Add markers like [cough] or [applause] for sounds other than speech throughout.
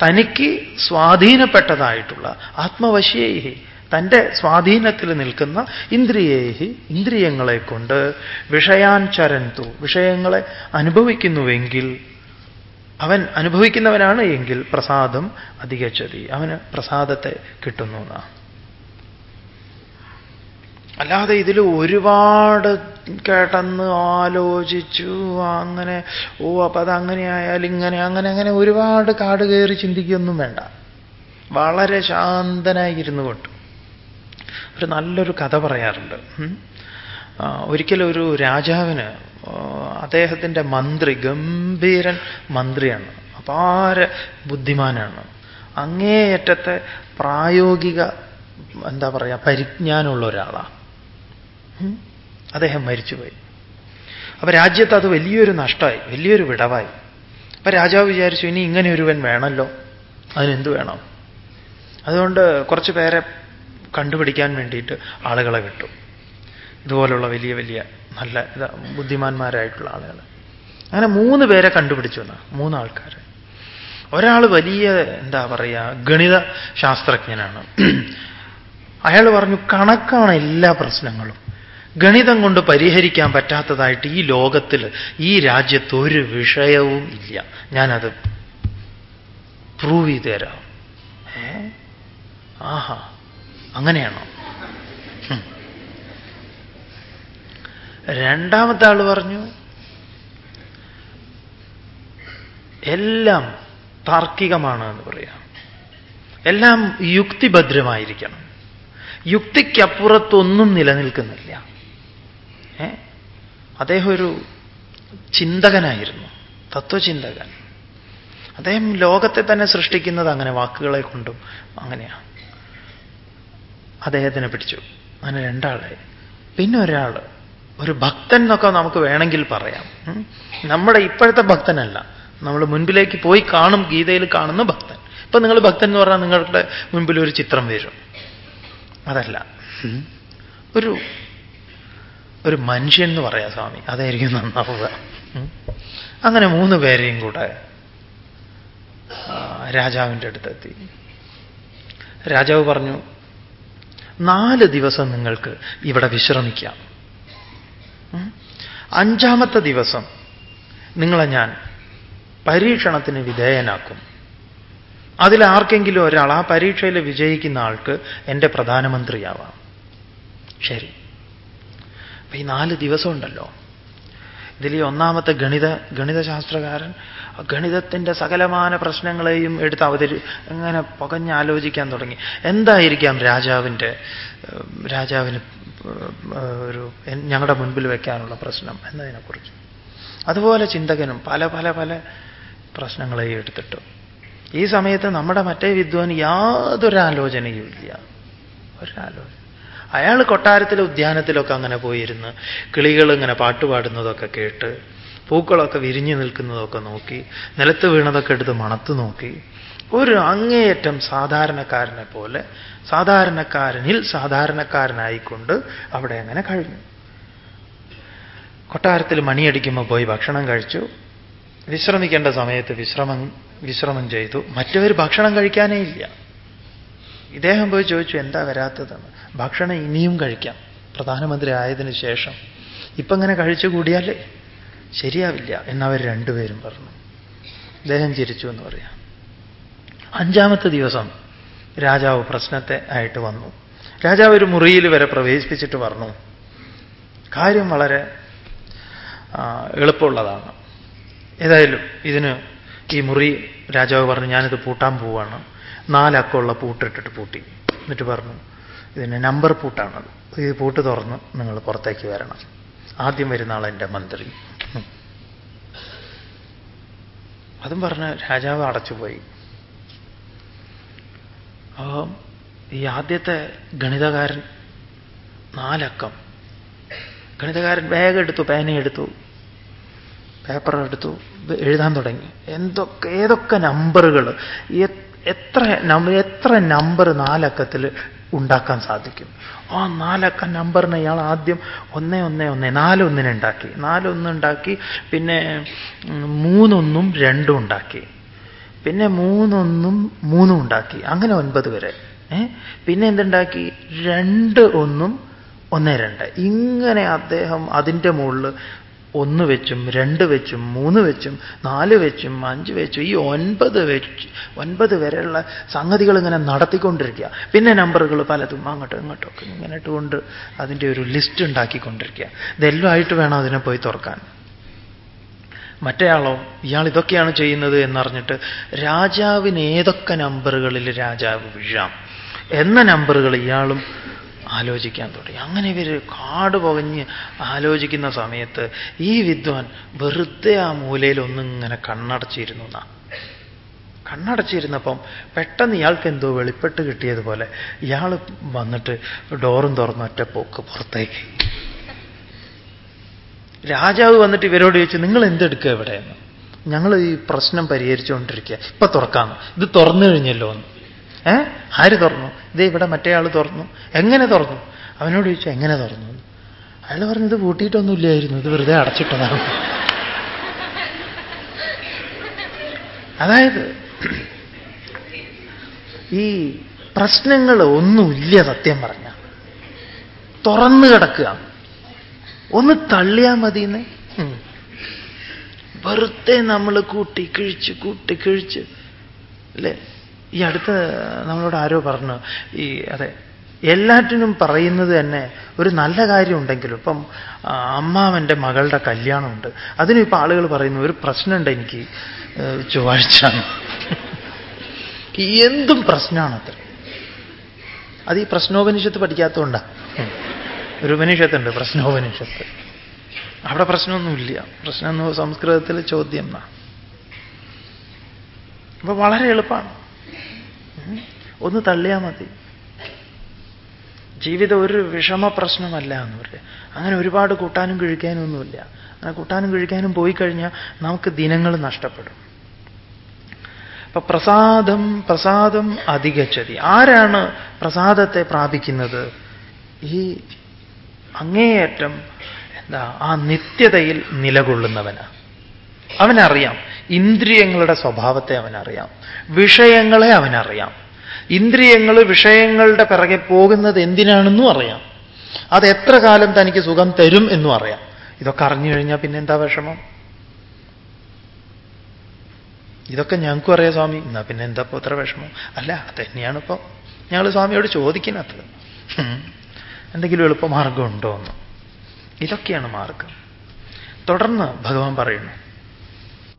തനിക്ക് സ്വാധീനപ്പെട്ടതായിട്ടുള്ള ആത്മവശ്യേഹി തന്റെ സ്വാധീനത്തിൽ നിൽക്കുന്ന ഇന്ദ്രിയേഹി ഇന്ദ്രിയങ്ങളെ കൊണ്ട് വിഷയാൻ ചരന്തു വിഷയങ്ങളെ അനുഭവിക്കുന്നുവെങ്കിൽ അവൻ അനുഭവിക്കുന്നവനാണ് എങ്കിൽ പ്രസാദം അധികച്ചതി അവന് പ്രസാദത്തെ കിട്ടുന്നു എന്നാണ്. അല്ലാതെ ഇതിൽ ഒരുപാട് കേട്ടെന്ന് ആലോചിച്ചു. അങ്ങനെ ഓ അപ്പൊ അത് അങ്ങനെ ആയാൽ ഇങ്ങനെ അങ്ങനെ അങ്ങനെ ഒരുപാട് കാട് കയറി ചിന്തിക്കൊന്നും വേണ്ട. വളരെ ശാന്തനായി ഇരുന്നു കൊണ്ട് ഒരു നല്ലൊരു കഥ പറയാറുണ്ട്. ഒരിക്കലും ഒരു രാജാവിന് അദ്ദേഹത്തിന്റെ മന്ത്രി ഗംഭീരൻ മന്ത്രിയാണ്. അപാര ബുദ്ധിമാനാണ്. അങ്ങേയറ്റത്തെ പ്രായോഗിക എന്താ പറയുക പരിജ്ഞാനമുള്ള ഒരാളാണ് അദ്ദേഹം മരിച്ചുപോയി. അപ്പൊ രാജ്യത്ത് അത് വലിയൊരു നഷ്ടമായി വലിയൊരു വിടവായി. അപ്പൊ രാജാവ് വിചാരിച്ചു ഇനി ഇങ്ങനെ ഒരുവൻ വേണമല്ലോ അതിനെന്ത് വേണം? അതുകൊണ്ട് കുറച്ച് പേരെ കണ്ടുപിടിക്കാൻ വേണ്ടിയിട്ട് ആളുകളെ വിട്ടു. ഇതുപോലുള്ള വലിയ വലിയ നല്ല ബുദ്ധിമാന്മാരായിട്ടുള്ള ആളുകൾ അങ്ങനെ മൂന്ന് പേരെ കണ്ടുപിടിച്ചു എന്നാ മൂന്നാൾക്കാർ ഒരാൾ വലിയ എന്താ പറയുക ഗണിത ശാസ്ത്രജ്ഞനാണ്. അയാൾ പറഞ്ഞു കണക്കാണ് എല്ലാ പ്രശ്നങ്ങളും. ഗണിതം കൊണ്ട് പരിഹരിക്കാൻ പറ്റാത്തതായിട്ട് ഈ ലോകത്തിൽ ഈ രാജ്യത്ത് ഒരു വിഷയവും ഇല്ല. ഞാനത് പ്രൂവ് ചെയ്തു തരാം. ആഹാ. അങ്ങനെയാണോ? രണ്ടാമത്തെ ആൾ പറഞ്ഞു എല്ലാം താർക്കികമാണ് എന്ന് പറയാം. എല്ലാം യുക്തിഭദ്രമായിരിക്കണം. യുക്തിക്കപ്പുറത്തൊന്നും നിലനിൽക്കുന്നില്ല. അദ്ദേഹം ഒരു ചിന്തകനായിരുന്നു തത്വചിന്തകൻ. അദ്ദേഹം ലോകത്തെ തന്നെ സൃഷ്ടിക്കുന്നത് അങ്ങനെ വാക്കുകളെ കൊണ്ടും അങ്ങനെയാണ് അദ്ദേഹത്തിനെ പിടിച്ചു. അങ്ങനെ രണ്ടാളെ പിന്നെ ഒരാൾ ഒരു ഭക്തൻ എന്നൊക്കെ നമുക്ക് വേണമെങ്കിൽ പറയാം. നമ്മുടെ ഇപ്പോഴത്തെ ഭക്തനല്ല. നമ്മൾ മുൻപിലേക്ക് പോയി കാണും ഗീതയിൽ കാണുന്ന ഭക്തൻ. ഇപ്പൊ നിങ്ങൾ ഭക്തൻ എന്ന് പറഞ്ഞാൽ നിങ്ങളുടെ മുൻപിൽ ഒരു ചിത്രം വരും. അതല്ല. ഒരു ഒരു മനുഷ്യൻ എന്ന് പറയാം സ്വാമി. അതായിരിക്കും നന്നാവുക. അങ്ങനെ മൂന്ന് പേരെയും കൂടെ രാജാവിന്റെ അടുത്തെത്തി. രാജാവ് പറഞ്ഞു നാല് ദിവസം നിങ്ങൾക്ക് ഇവിടെ വിശ്രമിക്കാം. അഞ്ചാമത്തെ ദിവസം നിങ്ങളെ ഞാൻ പരീക്ഷണത്തിന് വിധേയനാക്കും. അതിൽ ആർക്കെങ്കിലും ഒരാൾ ആ പരീക്ഷയിൽ വിജയിക്കുന്ന ആൾക്ക് എന്റെ പ്രധാനമന്ത്രിയാവാം. ശരി. അപ്പൊ ഈ നാല് ദിവസമുണ്ടല്ലോ. ഇതിൽ ഈ ഒന്നാമത്തെ ഗണിത ഗണിതശാസ്ത്രകാരൻ ഗണിതത്തിന്റെ സകലമാന പ്രശ്നങ്ങളെയും എടുത്ത് അവതരി എങ്ങനെ പുകഞ്ഞാലോചിക്കാൻ തുടങ്ങി. എന്തായിരിക്കാം രാജാവിന്റെ രാജാവിന് ഒരു ഞങ്ങളുടെ മുൻപിൽ വയ്ക്കാനുള്ള പ്രശ്നം എന്നതിനെക്കുറിച്ച്? അതുപോലെ ചിന്തകനും പല പല പല പ്രശ്നങ്ങളെയും എടുത്തിട്ടു. ഈ സമയത്ത് നമ്മുടെ മറ്റേ വിദ്വാൻ യാതൊരാലോചനയും ഇല്ല. ഒരാലോചന അയാൾ കൊട്ടാരത്തിലെ ഉദ്യാനത്തിലൊക്കെ അങ്ങനെ പോയിരുന്ന് കിളികൾ ഇങ്ങനെ പാട്ടുപാടുന്നതൊക്കെ കേട്ട് പൂക്കളൊക്കെ വിരിഞ്ഞു നിൽക്കുന്നതൊക്കെ നോക്കി നിലത്ത് വീണതൊക്കെ എടുത്ത് മണത്ത് നോക്കി. ഒരു അങ്ങേയറ്റം സാധാരണക്കാരനെ പോലെ സാധാരണക്കാരനിൽ സാധാരണക്കാരനായിക്കൊണ്ട് അവിടെ അങ്ങനെ കഴിഞ്ഞു. കൊട്ടാരത്തിൽ മണിയടിക്കുമ്പോൾ പോയി ഭക്ഷണം കഴിച്ചു. വിശ്രമിക്കേണ്ട സമയത്ത് വിശ്രമം വിശ്രമം ചെയ്തു. മറ്റവർ ഭക്ഷണം കഴിക്കാനേ ഇല്ല. ഇദ്ദേഹം പോയി ചോദിച്ചു എന്താ വരാത്തതെന്ന്? ഭക്ഷണം ഇനിയും കഴിക്കാം. പ്രധാനമന്ത്രി ആയതിനു ശേഷം ഇപ്പം ഇങ്ങനെ കഴിച്ചു കൂടിയാലേ ശരിയാവില്ല എന്നവർ രണ്ടുപേരും പറഞ്ഞു. ഇദ്ദേഹം ചിരിച്ചു എന്ന് പറയാം. അഞ്ചാമത്തെ ദിവസം രാജാവ് പ്രശ്നത്തെ ആയിട്ട് വന്നു. രാജാവ് ഒരു മുറിയിൽ വരെ പ്രവേശിപ്പിച്ചിട്ട് പറഞ്ഞു കാര്യം വളരെ എളുപ്പമുള്ളതാണ്. ഏതായാലും ഇതിന് ഈ മുറി രാജാവ് പറഞ്ഞു ഞാനിത് പൂട്ടാൻ പോവാണ്. നാലക്കമുള്ള പൂട്ടിട്ടിട്ട് പൂട്ടി. എന്നിട്ട് പറഞ്ഞു ഇതിന് നമ്പർ പൂട്ടാണത് ഈ പൂട്ട് തുറന്ന് നിങ്ങൾ പുറത്തേക്ക് വരണം. ആദ്യം വരുന്ന ആൾ മന്ത്രി. അതും പറഞ്ഞ് രാജാവ് അടച്ചുപോയി. ഈ ആദ്യത്തെ ഗണിതകാരൻ നാലക്കം. ഗണിതകാരൻ വേഗം എടുത്തു പേനയെടുത്തു പേപ്പർ എടുത്തു എഴുതാൻ തുടങ്ങി. എന്തൊക്കെ ഏതൊക്കെ നമ്പറുകൾ എത്ര എത്ര നമ്പർ നാലക്കത്തിൽ ഉണ്ടാക്കാൻ സാധിക്കും? ആ നാലക്ക നമ്പറിനെ ഇയാൾ ആദ്യം ഒന്നേ ഒന്നേ ഒന്നേ നാലൊന്നിനെ ഉണ്ടാക്കി നാലൊന്നുണ്ടാക്കി പിന്നെ മൂന്നൊന്നും രണ്ടും ഉണ്ടാക്കി. പിന്നെ മൂന്നൊന്നും മൂന്നും ഉണ്ടാക്കി. അങ്ങനെ ഒൻപത് വരെ. പിന്നെ എന്തുണ്ടാക്കി? രണ്ട് ഒന്നും ഒന്ന് രണ്ട്. ഇങ്ങനെ അദ്ദേഹം അതിന്റെ മുകളിൽ ഒന്ന് വെച്ചും രണ്ട് വെച്ചും മൂന്ന് വെച്ചും നാല് വെച്ചും അഞ്ച് വെച്ചും ഈ ഒൻപത് വെച്ച് ഒൻപത് വരെയുള്ള സംഗതികൾ ഇങ്ങനെ നടത്തിക്കൊണ്ടിരിക്കുക. പിന്നെ നമ്പറുകൾ പലതും അങ്ങോട്ടും ഇങ്ങോട്ടും ഒക്കെ ഇങ്ങനെ ഇട്ടുകൊണ്ട് അതിന്റെ ഒരു ലിസ്റ്റ് ഉണ്ടാക്കിക്കൊണ്ടിരിക്കുക. ഇതെല്ലാം ആയിട്ട് വേണം അതിനെ പോയി തുറക്കാൻ. മറ്റേയാളോ ഇയാൾ ഇതൊക്കെയാണ് ചെയ്യുന്നത് എന്നറിഞ്ഞിട്ട് രാജാവിന് ഏതൊക്കെ നമ്പറുകളിൽ രാജാവ് വീഴാം? എന്ന നമ്പറുകൾ ഇയാളും ആലോചിക്കാൻ തുടങ്ങി. അങ്ങനെ ഇവർ കാട് പകഞ്ഞ് ആലോചിക്കുന്ന സമയത്ത് ഈ വിദ്വാൻ വെറുതെ ആ മൂലയിൽ ഒന്നിങ്ങനെ കണ്ണടച്ചിരുന്നു എന്നാ. കണ്ണടച്ചിരുന്നപ്പം പെട്ടെന്ന് ഇയാൾക്ക് എന്തോ വെളിപ്പെട്ട് കിട്ടിയതുപോലെ ഇയാൾ വന്നിട്ട് ഡോറും തുറന്ന് ഒറ്റ പോക്ക് പുറത്തേക്ക്. രാജാവ് വന്നിട്ട് ഇവരോട് ചോദിച്ചു നിങ്ങൾ എന്തെടുക്കുക ഇവിടെയെന്ന് ഞങ്ങൾ ഈ പ്രശ്നം പരിഹരിച്ചുകൊണ്ടിരിക്കുക ഇപ്പൊ തുറക്കാം ഇത് തുറന്നു കഴിഞ്ഞല്ലോ എന്ന്. ഏ? ആര് തുറന്നു? ഇത് ഇവിടെ മറ്റേ ആൾ തുറന്നു. എങ്ങനെ തുറന്നു? അവനോട് ചോദിച്ചു എങ്ങനെ തുറന്നു? അയാൾ പറഞ്ഞു ഇത് പൂട്ടിയിട്ടൊന്നുമില്ലായിരുന്നു ഇത് വെറുതെ അടച്ചിട്ടതാണ്. അതായത് ഈ പ്രശ്നങ്ങൾ ഒന്നുമില്ല സത്യം പറഞ്ഞ. തുറന്നു കിടക്കുക. ഒന്ന് തള്ളിയാൽ മതിയെന്ന്. വെറുതെ നമ്മൾ കൂട്ടി കിഴിച്ച് കൂട്ടി കിഴിച്ച് അല്ലേ? ഈ അടുത്ത് നമ്മളോട് ആരോ പറഞ്ഞു ഈ അതെ എല്ലാറ്റിനും പറയുന്നത് തന്നെ ഒരു നല്ല കാര്യം ഉണ്ടെങ്കിലും ഇപ്പം അമ്മാവന്റെ മകളുടെ കല്യാണമുണ്ട്. അതിനും ഇപ്പം ആളുകൾ പറയുന്നു ഒരു പ്രശ്നമുണ്ട് എനിക്ക് ചൊവ്വാഴ്ച എന്തും പ്രശ്നമാണ് അത്ര അത് ഈ പ്രശ്നോപനിഷത്ത് പഠിക്കാത്തതുകൊണ്ടാണ് ഒരു ഉപനിഷത്തുണ്ട് പ്രശ്നോപനിഷത്ത്. അവിടെ പ്രശ്നമൊന്നുമില്ല. പ്രശ്നം സംസ്കൃതത്തിലെ ചോദ്യം എന്നാ. അപ്പൊ വളരെ എളുപ്പമാണ്. ഒന്ന് തള്ളിയാൽ മതി. ജീവിതം ഒരു വിഷമ പ്രശ്നമല്ല എന്ന് പറയുക അങ്ങനെ ഒരുപാട് കൂട്ടാനും കഴിക്കാനും ഒന്നുമില്ല. അങ്ങനെ കൂട്ടാനും കഴിക്കാനും പോയി കഴിഞ്ഞാൽ നമുക്ക് ദിനങ്ങൾ നഷ്ടപ്പെടും. അപ്പൊ പ്രസാദം പ്രസാദം അധികച്ചതി. ആരാണ് പ്രസാദത്തെ പ്രാപിക്കുന്നത്? ഈ അങ്ങേയറ്റം എന്താ ആ നിത്യതയിൽ നിലകൊള്ളുന്നവന്. അവനറിയാം. ഇന്ദ്രിയങ്ങളുടെ സ്വഭാവത്തെ അവനറിയാം. വിഷയങ്ങളെ അവനറിയാം. ഇന്ദ്രിയങ്ങൾ വിഷയങ്ങളുടെ പിറകെ പോകുന്നത് എന്തിനാണെന്നും അറിയാം. അത് എത്ര കാലം തനിക്ക് സുഖം തരും എന്നും അറിയാം. ഇതൊക്കെ അറിഞ്ഞു കഴിഞ്ഞാൽ പിന്നെ എന്താ വിഷമം? ഇതൊക്കെ ഞങ്ങൾക്കും അറിയാം സ്വാമി. എന്നാ പിന്നെ എന്താ ഇപ്പോൾ വിഷമം? അല്ല തന്നെയാണ് ഇപ്പോൾ ഞങ്ങൾ സ്വാമിയോട് ചോദിക്കുന്നത്. എന്തെങ്കിലും എളുപ്പമാർഗമുണ്ടോ എന്ന് ഇതൊക്കെയാണ് മാർഗം. തുടർന്ന് ഭഗവാൻ പറയുന്നു.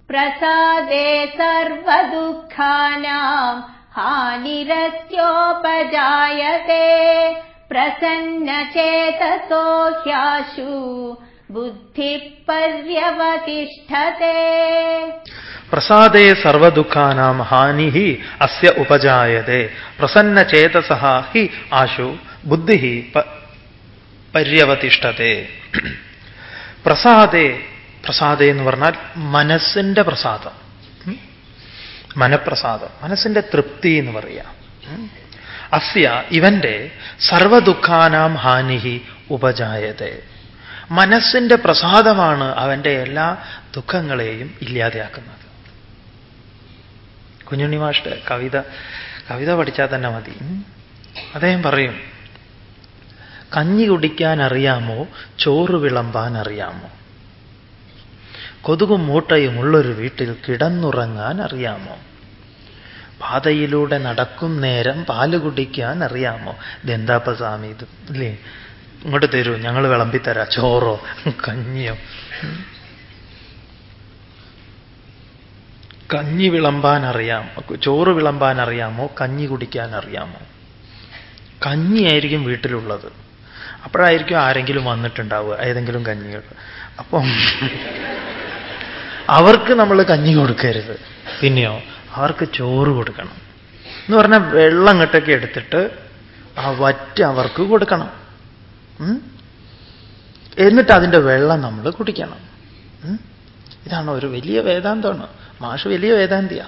പ്രസാദേ സർവദുഃഖാനാം. ഹാനിരസ്യോപജായത്തെ പ്രസന്നചേതസോ ഹ്യാശു. ബുദ്ധിപര്യവതിഷ്ഠത്തെ പ്രസാദേ സർവദുഃഖാനാം ഹാനി അസ്യ ഉപജായത്തെ പ്രസന്നചേതസ ഹി ആശു. ബുദ്ധി പര്യവതിഷ്ഠത്തെ പ്രസാദേ പ്രസാദേ എന്ന് പറഞ്ഞാൽ മനസ്സിന്റെ പ്രസാദം. മനപ്രസാദം. മനസ്സിന്റെ തൃപ്തി എന്ന് പറയാം. അസ്യ ഇവന്റെ സർവദുഃഖാനാം ഹാനിഹി ഉപജായതേ. മനസ്സിന്റെ പ്രസാദമാണ് അവന്റെ എല്ലാ ദുഃഖങ്ങളെയും ഇല്ലാതെയാക്കുന്നത്. കുഞ്ഞുണ്ണി കവിത കവിത പഠിച്ചാൽ തന്നെ മതി. അദ്ദേഹം പറയും കഞ്ഞി കുടിക്കാൻ അറിയാമോ? ചോറ് വിളമ്പാൻ അറിയാമോ? കൊതുകും മൂട്ടയും ഉള്ളൊരു വീട്ടിൽ കിടന്നുറങ്ങാൻ അറിയാമോ? പാതയിലൂടെ നടക്കും നേരം പാൽ കുടിക്കാൻ അറിയാമോ? ഇതെന്താപ്പ സ്വാമി ഇത്? ഇല്ലേ? ഇങ്ങോട്ട് തരൂ ഞങ്ങൾ വിളമ്പിത്തരാ. ചോറോ കഞ്ഞിയോ? കഞ്ഞി വിളമ്പാൻ അറിയാമോ? ചോറ് വിളമ്പാൻ അറിയാമോ? കഞ്ഞി കുടിക്കാൻ അറിയാമോ? കഞ്ഞിയായിരിക്കും വീട്ടിലുള്ളത്. അപ്പോഴായിരിക്കും ആരെങ്കിലും വന്നിട്ടുണ്ടാവുക ഏതെങ്കിലും കഞ്ഞികൾ. അപ്പം അവർക്ക് നമ്മൾ കഞ്ഞി കൊടുക്കരുത്. പിന്നെയോ അവർക്ക് ചോറ് കൊടുക്കണം. എന്ന് പറഞ്ഞാൽ വെള്ളം കെട്ടൊക്കെ എടുത്തിട്ട് ആ വറ്റ് അവർക്ക് കൊടുക്കണം. എന്നിട്ട് അതിന്റെ വെള്ളം നമ്മൾ കുടിക്കണം. ഇതാണ് ഒരു വലിയ വേദാന്തമാണ്. മാഷ് വലിയ വേദാന്തിയ.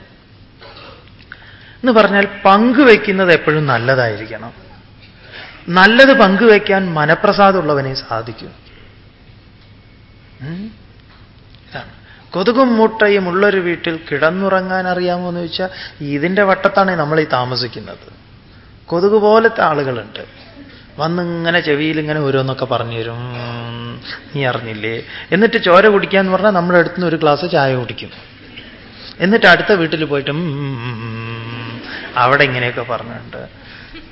എന്ന് പറഞ്ഞാൽ പങ്കുവെക്കുന്നത് എപ്പോഴും നല്ലതായിരിക്കണം. നല്ലത് പങ്കുവെക്കാൻ മനപ്രസാദമുള്ളവനെ സാധിക്കും. ഇതാണ്. കൊതുകും മൂട്ടയും ഉള്ളൊരു വീട്ടിൽ കിടന്നുറങ്ങാൻ അറിയാമോ എന്ന് ചോദിച്ചാൽ ഇതിന്റെ വട്ടത്താണ് നമ്മൾ ഈ താമസിക്കുന്നത്. കൊതുക് പോലത്തെ ആളുകളുണ്ട്. വന്നിങ്ങനെ ചെവിയിൽ ഇങ്ങനെ ഓരോന്നൊക്കെ പറഞ്ഞു തരും നീ അറിഞ്ഞില്ലേ? എന്നിട്ട് ചോര കുടിക്കാന്ന് പറഞ്ഞാൽ നമ്മുടെ അടുത്തുനിന്ന് ഒരു ഗ്ലാസ് ചായ കുടിക്കും. എന്നിട്ട് അടുത്ത വീട്ടിൽ പോയിട്ട് അവിടെ ഇങ്ങനെയൊക്കെ പറഞ്ഞിട്ടുണ്ട്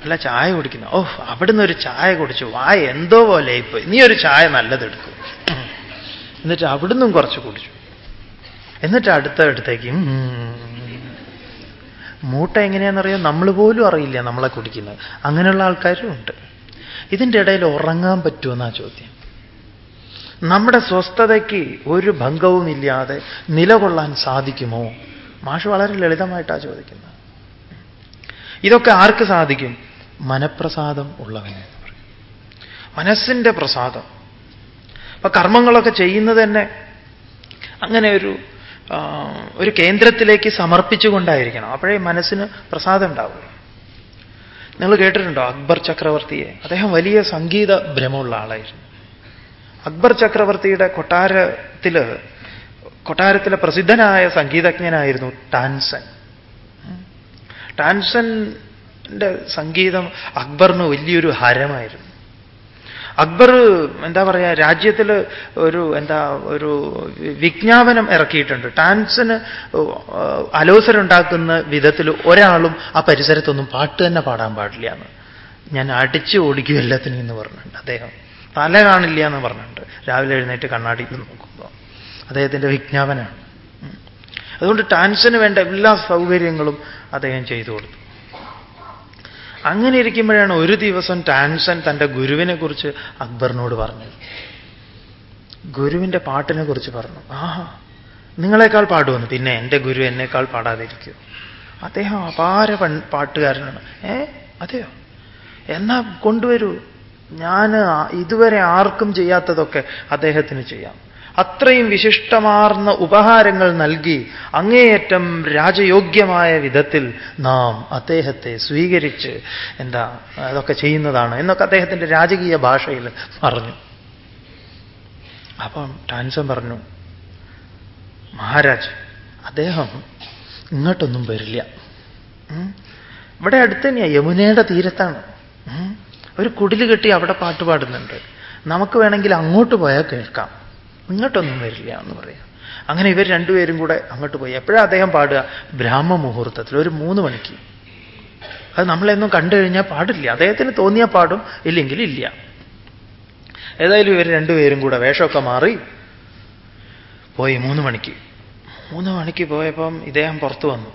അല്ല ചായ കുടിക്കുന്ന. ഓ അവിടുന്ന് ഒരു ചായ കുടിച്ചു. വായ എന്തോ പോലെ ഇപ്പൊ നീ ഒരു ചായ നല്ലതെടുക്കും. എന്നിട്ട് അവിടുന്നും കുറച്ച് കുടിച്ചു. എന്നിട്ട് അടുത്ത അടുത്തേക്ക് മൂട്ട എങ്ങനെയാണെന്നറിയാം? നമ്മൾ പോലും അറിയില്ല നമ്മളെ കുടിക്കുന്നത്. അങ്ങനെയുള്ള ആൾക്കാരും ഉണ്ട്. ഇതിന്റെ ഇടയിൽ ഉറങ്ങാൻ പറ്റുമെന്നാ ചോദ്യം. നമ്മുടെ സ്വസ്ഥതയ്ക്ക് ഒരു ഭംഗവുമില്ലാതെ നിലകൊള്ളാൻ സാധിക്കുമോ? മാഷ് വളരെ ലളിതമായിട്ടാണ് ചോദിക്കുന്നത്. ഇതൊക്കെ ആർക്ക് സാധിക്കും? മനപ്രസാദം ഉള്ളവന്. മനസ്സിന്റെ പ്രസാദം. അപ്പൊ കർമ്മങ്ങളൊക്കെ ചെയ്യുന്നത് തന്നെ അങ്ങനെ ഒരു ഒരു കേന്ദ്രത്തിലേക്ക് സമർപ്പിച്ചുകൊണ്ടായിരിക്കണം. അപ്പോഴേ മനസ്സിന് പ്രസാദം ഉണ്ടാവുള്ളൂ നിങ്ങൾ കേട്ടിട്ടുണ്ടോ അക്ബർ ചക്രവർത്തിയെ? അദ്ദേഹം വലിയ സംഗീത ഭ്രമമുള്ള ആളായിരുന്നു. അക്ബർ ചക്രവർത്തിയുടെ കൊട്ടാരത്തിൽ കൊട്ടാരത്തിലെ പ്രസിദ്ധനായ സംഗീതജ്ഞനായിരുന്നു ടാൻസൻ. ടാൻസന്റെ സംഗീതം അക്ബറിന് വലിയൊരു ഹരമായിരുന്നു. അക്ബർ എന്താ പറയുക രാജ്യത്തിൽ ഒരു എന്താ ഒരു വിജ്ഞാപനം ഇറക്കിയിട്ടുണ്ട്. ടാൻസിന് അലോസരുണ്ടാക്കുന്ന വിധത്തിൽ ഒരാളും ആ പരിസരത്തൊന്നും പാട്ട് തന്നെ പാടാൻ പാടില്ല എന്ന്. ഞാൻ അടിച്ച് ഓടിക്കും എല്ലാത്തിനും എന്ന് പറഞ്ഞിട്ടുണ്ട് അദ്ദേഹം. തല കാണില്ല എന്ന് പറഞ്ഞിട്ടുണ്ട്. രാവിലെ എഴുന്നേറ്റ് കണ്ണാടിയിൽ നോക്കുമ്പോൾ അദ്ദേഹത്തിന്റെ വിജ്ഞാപനമാണ്. അതുകൊണ്ട് ടാൻസിന് വേണ്ട എല്ലാ സൗകര്യങ്ങളും അദ്ദേഹം ചെയ്തു കൊടുത്തു. അങ്ങനെ ഇരിക്കുമ്പോഴാണ് ഒരു ദിവസം ടാൻസൻ തന്റെ ഗുരുവിനെ കുറിച്ച് അക്ബറിനോട് പറഞ്ഞത്. ഗുരുവിന്റെ പാട്ടിനെ കുറിച്ച് പറഞ്ഞു. ആഹാ നിങ്ങളെക്കാൾ പാടുമെന്ന് പിന്നെ എന്റെ ഗുരു എന്നേക്കാൾ പാടാതിരിക്കൂ. അദ്ദേഹം അപാര പാട്ടുകാരനാണ്. ഏ അതെയോ? എന്നാ കൊണ്ടുവരൂ. ഞാൻ ഇതുവരെ ആർക്കും ചെയ്യാത്തതൊക്കെ അദ്ദേഹത്തിന് ചെയ്യാം. അത്രയും വിശിഷ്ടമാർന്ന ഉപഹാരങ്ങൾ നൽകി അങ്ങേയറ്റം രാജയോഗ്യമായ വിധത്തിൽ നാം അദ്ദേഹത്തെ സ്വീകരിച്ച് എന്താ അതൊക്കെ ചെയ്യുന്നതാണ് എന്നൊക്കെ അദ്ദേഹത്തിന്റെ രാജകീയ ഭാഷയിൽ പറഞ്ഞു. അപ്പം ടാൻസൻ പറഞ്ഞു മഹാരാജ് അദ്ദേഹം ഇങ്ങോട്ടൊന്നും വരില്ല. ഇവിടെ അടുത്ത് തന്നെയാണ് യമുനയുടെ തീരത്താണ്. ഒരു കുടിൽ കെട്ടി അവിടെ പാട്ട് പാടുന്നുണ്ട്. നമുക്ക് വേണമെങ്കിൽ അങ്ങോട്ട് പോയാൽ കേൾക്കാം. ഇങ്ങോട്ടൊന്നും വരില്ല എന്ന് പറയാം. അങ്ങനെ ഇവർ രണ്ടുപേരും കൂടെ അങ്ങോട്ട് പോയി. എപ്പോഴും അദ്ദേഹം പാടുക? ബ്രാഹ്മ മുഹൂർത്തത്തിൽ ഒരു മൂന്ന് മണിക്ക്. അത് നമ്മളെന്നും കണ്ടു കഴിഞ്ഞാൽ പാടില്ല. അദ്ദേഹത്തിന് തോന്നിയാൽ പാടും ഇല്ലെങ്കിൽ ഇല്ല. ഏതായാലും ഇവർ രണ്ടുപേരും കൂടെ വേഷമൊക്കെ മാറി പോയി മൂന്ന് മണിക്ക്. മൂന്ന് മണിക്ക് പോയപ്പം ഇദ്ദേഹം പുറത്തു വന്നു.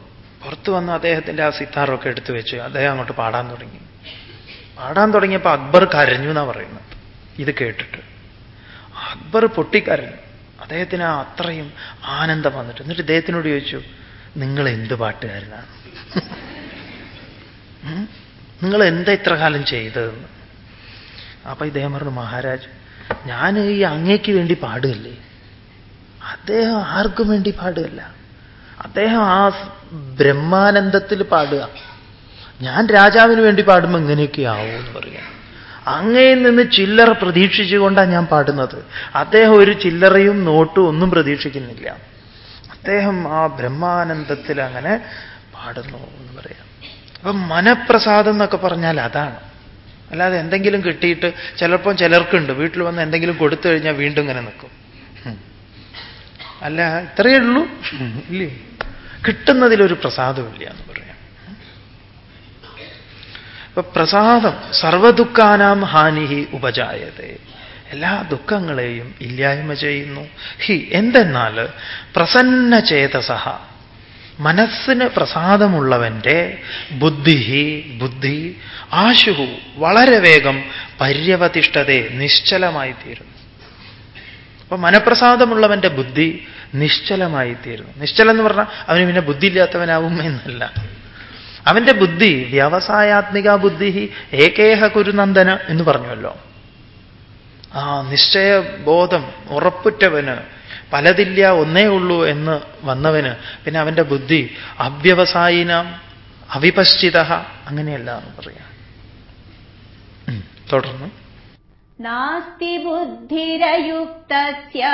പുറത്തു വന്ന് അദ്ദേഹത്തിന്റെ ആ സിത്താറൊക്കെ എടുത്തു വെച്ച് അദ്ദേഹം അങ്ങോട്ട് പാടാൻ തുടങ്ങി. പാടാൻ തുടങ്ങിയപ്പോൾ അക്ബർ കരഞ്ഞു എന്നാണ് പറയുന്നത്. ഇത് കേട്ടിട്ട്. അക്ബർ പൊട്ടിക്കാരൻ അദ്ദേഹത്തിന് ആ അത്രയും ആനന്ദം വന്നിട്ട്. എന്നിട്ട് ഇദ്ദേഹത്തിനോട് ചോദിച്ചു നിങ്ങൾ എന്ത് പാട്ടുകാരനാണ് [laughs] നിങ്ങൾ എന്താ ഇത്ര കാലം ചെയ്തതെന്ന്? അപ്പൊ ഇദ്ദേഹം പറഞ്ഞു മഹാരാജ് ഞാൻ ഈ അങ്ങേക്ക് വേണ്ടി പാടുകല്ലേ അദ്ദേഹം ആർക്കും വേണ്ടി പാടുകയല്ല. അദ്ദേഹം ആ ബ്രഹ്മാനന്ദത്തിൽ പാടുക. ഞാൻ രാജാവിന് വേണ്ടി പാടുമ്പോൾ ഇങ്ങനെയൊക്കെ ആവും എന്ന് പറയാം. അങ്ങയിൽ നിന്ന് ചില്ലറ പ്രതീക്ഷിച്ചുകൊണ്ടാണ് ഞാൻ പാടുന്നത്. അദ്ദേഹം ഒരു ചില്ലറയും നോട്ടും ഒന്നും പ്രതീക്ഷിക്കുന്നില്ല. അദ്ദേഹം ആ ബ്രഹ്മാനന്ദത്തിൽ അങ്ങനെ പാടുന്നു എന്ന് പറയാം. അപ്പം മനപ്രസാദം എന്നൊക്കെ പറഞ്ഞാൽ അതാണ്. അല്ലാതെ എന്തെങ്കിലും കിട്ടിയിട്ട് ചിലപ്പം ചിലർക്കുണ്ട്. വീട്ടിൽ വന്ന് എന്തെങ്കിലും കൊടുത്തു കഴിഞ്ഞാൽ വീണ്ടും ഇങ്ങനെ നിൽക്കും. അല്ല ഇത്രയേ ഉള്ളൂ. ഇല്ലേ? കിട്ടുന്നതിലൊരു പ്രസാദമില്ല എന്ന് അപ്പൊ പ്രസാദം. സർവദുഃഖാനാം ഹാനിഹി ഉപജായതേ. എല്ലാ ദുഃഖങ്ങളെയും ഇല്ലായ്മ ചെയ്യുന്നു. ഹി എന്തെന്നാൽ പ്രസന്ന ചേതസഹ മനസ്സിന് പ്രസാദമുള്ളവന്റെ ബുദ്ധിഹി ബുദ്ധി ആശുഹു വളരെ വേഗം പര്യവതിഷ്ഠതയെ നിശ്ചലമായി തീരുന്നു അപ്പൊ മനപ്രസാദമുള്ളവന്റെ ബുദ്ധി നിശ്ചലമായി തീരുന്നു നിശ്ചലം എന്ന് പറഞ്ഞാൽ അവന് പിന്നെ ബുദ്ധി ഇല്ലാത്തവനാവും എന്നല്ല അവന്റെ ബുദ്ധി വ്യവസായാത്മിക ബുദ്ധി ഏകേഹ കുരുനന്ദന എന്ന് പറഞ്ഞുവല്ലോ. ആ നിശ്ചയബോധം ഉറപ്പുറ്റവന് പലതില്ല ഒന്നേ ഉള്ളൂ എന്ന് വന്നവന് പിന്നെ അവന്റെ ബുദ്ധി അവ്യവസായിനാം അവിപശ്ചിത അങ്ങനെയല്ല എന്ന് പറയാം. തുടർന്ന്. നാസ്തി ബുദ്ധിരയുക്തസ്യ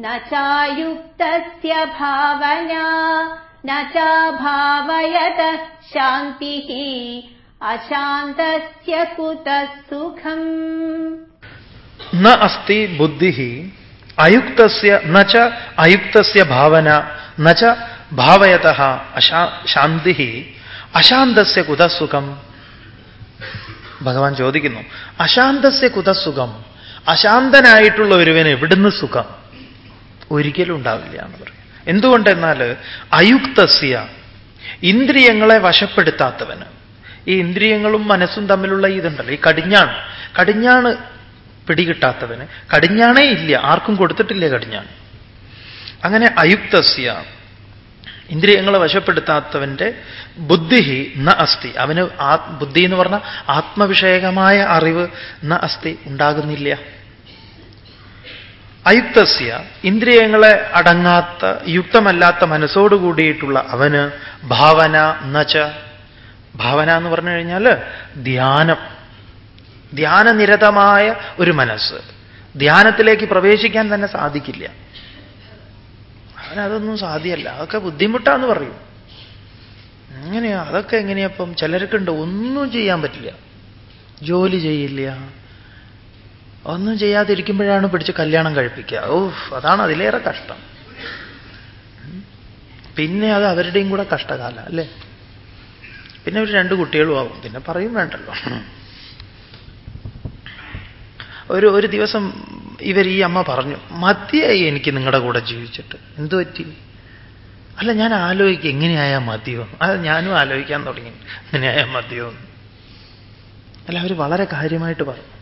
നചായുക്തസ്യ ഭാവന. भावना न चाभावयतः शान्तिः अशान्तस्य कुतः सुखम् ന അസ്തി ബുദ്ധി അയുക്തസ്യ ന ച അയുക്തസ്യ ഭാവന ന ച ഭാവയത ശാന്തി അശാന്തസ്യ കുതസുഖം ഭഗവാൻ ചോദിക്കുന്നു അശാന്തസ്യ കുതസുഖം അശാന്തനായിട്ടുള്ള ഒരുവന് എവിടുന്ന് സുഖം ഒരിക്കലും ഉണ്ടാവില്ല എന്ന് പറയും എന്തുകൊണ്ടെന്നാൽ അയുക്തസ്യ ഇന്ദ്രിയങ്ങളെ വശപ്പെടുത്താത്തവന്. ഈ ഇന്ദ്രിയങ്ങളും മനസ്സും തമ്മിലുള്ള ഇതുണ്ടല്ലോ ഈ കടിഞ്ഞാണ്. കടിഞ്ഞാണ് പിടികിട്ടാത്തവന്. കടിഞ്ഞാണേ ഇല്ല ആർക്കും കൊടുത്തിട്ടില്ല കടിഞ്ഞാണ്. അങ്ങനെ അയുക്തസ്യ ഇന്ദ്രിയങ്ങളെ വശപ്പെടുത്താത്തവന്റെ ബുദ്ധി ന അസ്തി. അവന് ആ ബുദ്ധി എന്ന് പറഞ്ഞാൽ ആത്മവിഷയകമായ അറിവ് ന അസ്തി ഉണ്ടാകുന്നില്ല. അയുക്തസ്യ ഇന്ദ്രിയങ്ങളെ അടങ്ങാത്ത യുക്തമല്ലാത്ത മനസ്സോടുകൂടിയിട്ടുള്ള അവന് ഭാവന നച്ച ഭാവന എന്ന് പറഞ്ഞു കഴിഞ്ഞാൽ ധ്യാനം. ധ്യാനനിരതമായ ഒരു മനസ്സ്. ധ്യാനത്തിലേക്ക് പ്രവേശിക്കാൻ തന്നെ സാധിക്കില്ല. അവനതൊന്നും സാധ്യമല്ല അതൊക്കെ ബുദ്ധിമുട്ടാന്ന് പറയും. എങ്ങനെയാ? അതൊക്കെ എങ്ങനെയപ്പം ചിലർക്കുണ്ട് ഒന്നും ചെയ്യാൻ പറ്റില്ല. ജോലി ചെയ്യില്ല. ഒന്നും ചെയ്യാതിരിക്കുമ്പോഴാണ് പിടിച്ച് കല്യാണം കഴിപ്പിക്കുക. ഓ അതാണ് അതിലേറെ കഷ്ടം. പിന്നെ അത് അവരുടെയും കൂടെ കഷ്ടകാലം അല്ലേ? പിന്നെ ഒരു രണ്ട് കുട്ടികളും ആവും. പിന്നെ പറയും വേണ്ടല്ലോ. ഒരു ഒരു ദിവസം ഇവർ ഈ അമ്മ പറഞ്ഞു മതിയായി എനിക്ക് നിങ്ങളുടെ കൂടെ ജീവിച്ചിട്ട്. എന്തു പറ്റി? അല്ല ഞാൻ ആലോചിക്കുക എങ്ങനെയായാൽ മതിയോ? അത് ഞാനും ആലോചിക്കാൻ തുടങ്ങി. എങ്ങനെയായാൽ മതിയോ? അല്ല അവർ വളരെ കാര്യമായിട്ട് പറഞ്ഞു.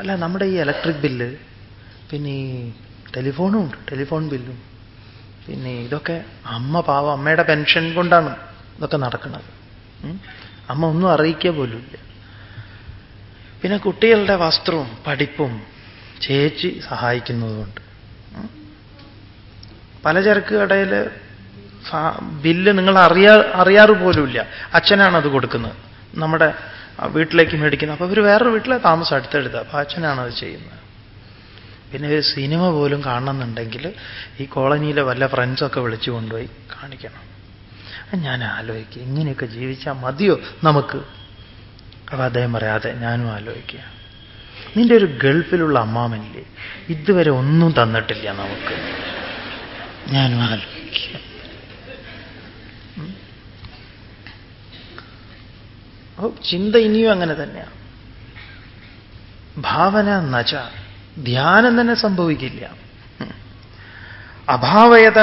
അല്ല നമ്മുടെ ഈ ഇലക്ട്രിക് ബില്ല് പിന്നെ ഈ ടെലിഫോണും ഉണ്ട് ടെലിഫോൺ ബില്ലും. പിന്നെ ഇതൊക്കെ അമ്മ പാവം അമ്മയുടെ പെൻഷൻ കൊണ്ടാണ് ഇതൊക്കെ നടക്കുന്നത്. അമ്മ ഒന്നും അറിയിക്കുക പോലുമില്ല പിന്നെ കുട്ടികളുടെ വസ്ത്രവും പഠിപ്പും ചേച്ചി സഹായിക്കുന്നതുകൊണ്ട്. പലചരക്ക് കടയിൽ ബില്ല് നിങ്ങൾ അറിയാ അറിയാറ് പോലുമില്ല അച്ഛനാണ് അത് കൊടുക്കുന്നത്. നമ്മുടെ വീട്ടിലേക്ക് മേടിക്കുന്നത് അപ്പൊ ഇവർ വേറൊരു വീട്ടിലെ താമസം അടുത്തെടുത്ത്. അപ്പൊ അച്ഛനാണ് അത് ചെയ്യുന്നത്. പിന്നെ ഒരു സിനിമ പോലും കാണണമെന്നുണ്ടെങ്കിൽ ഈ കോളനിയിലെ വല്ല ഫ്രണ്ട്സൊക്കെ വിളിച്ചു കൊണ്ടുപോയി കാണിക്കണം. ഞാൻ ആലോചിക്കുക ഇങ്ങനെയൊക്കെ ജീവിച്ചാൽ മതിയോ നമുക്ക്? അപ്പൊ അദ്ദേഹം പറയാതെ ഞാനും ആലോചിക്കുക നിന്റെ ഒരു ഗൾഫിലുള്ള അമ്മാമനില്ലേ? ഇതുവരെ ഒന്നും തന്നിട്ടില്ല നമുക്ക്. ഞാനും ആലോചിക്കുക അപ്പൊ ചിന്ത ഇനിയും അങ്ങനെ തന്നെയാണ് ഭാവന നച ധ്യാനം തന്നെ സംഭവിക്കില്ല. അഭാവയത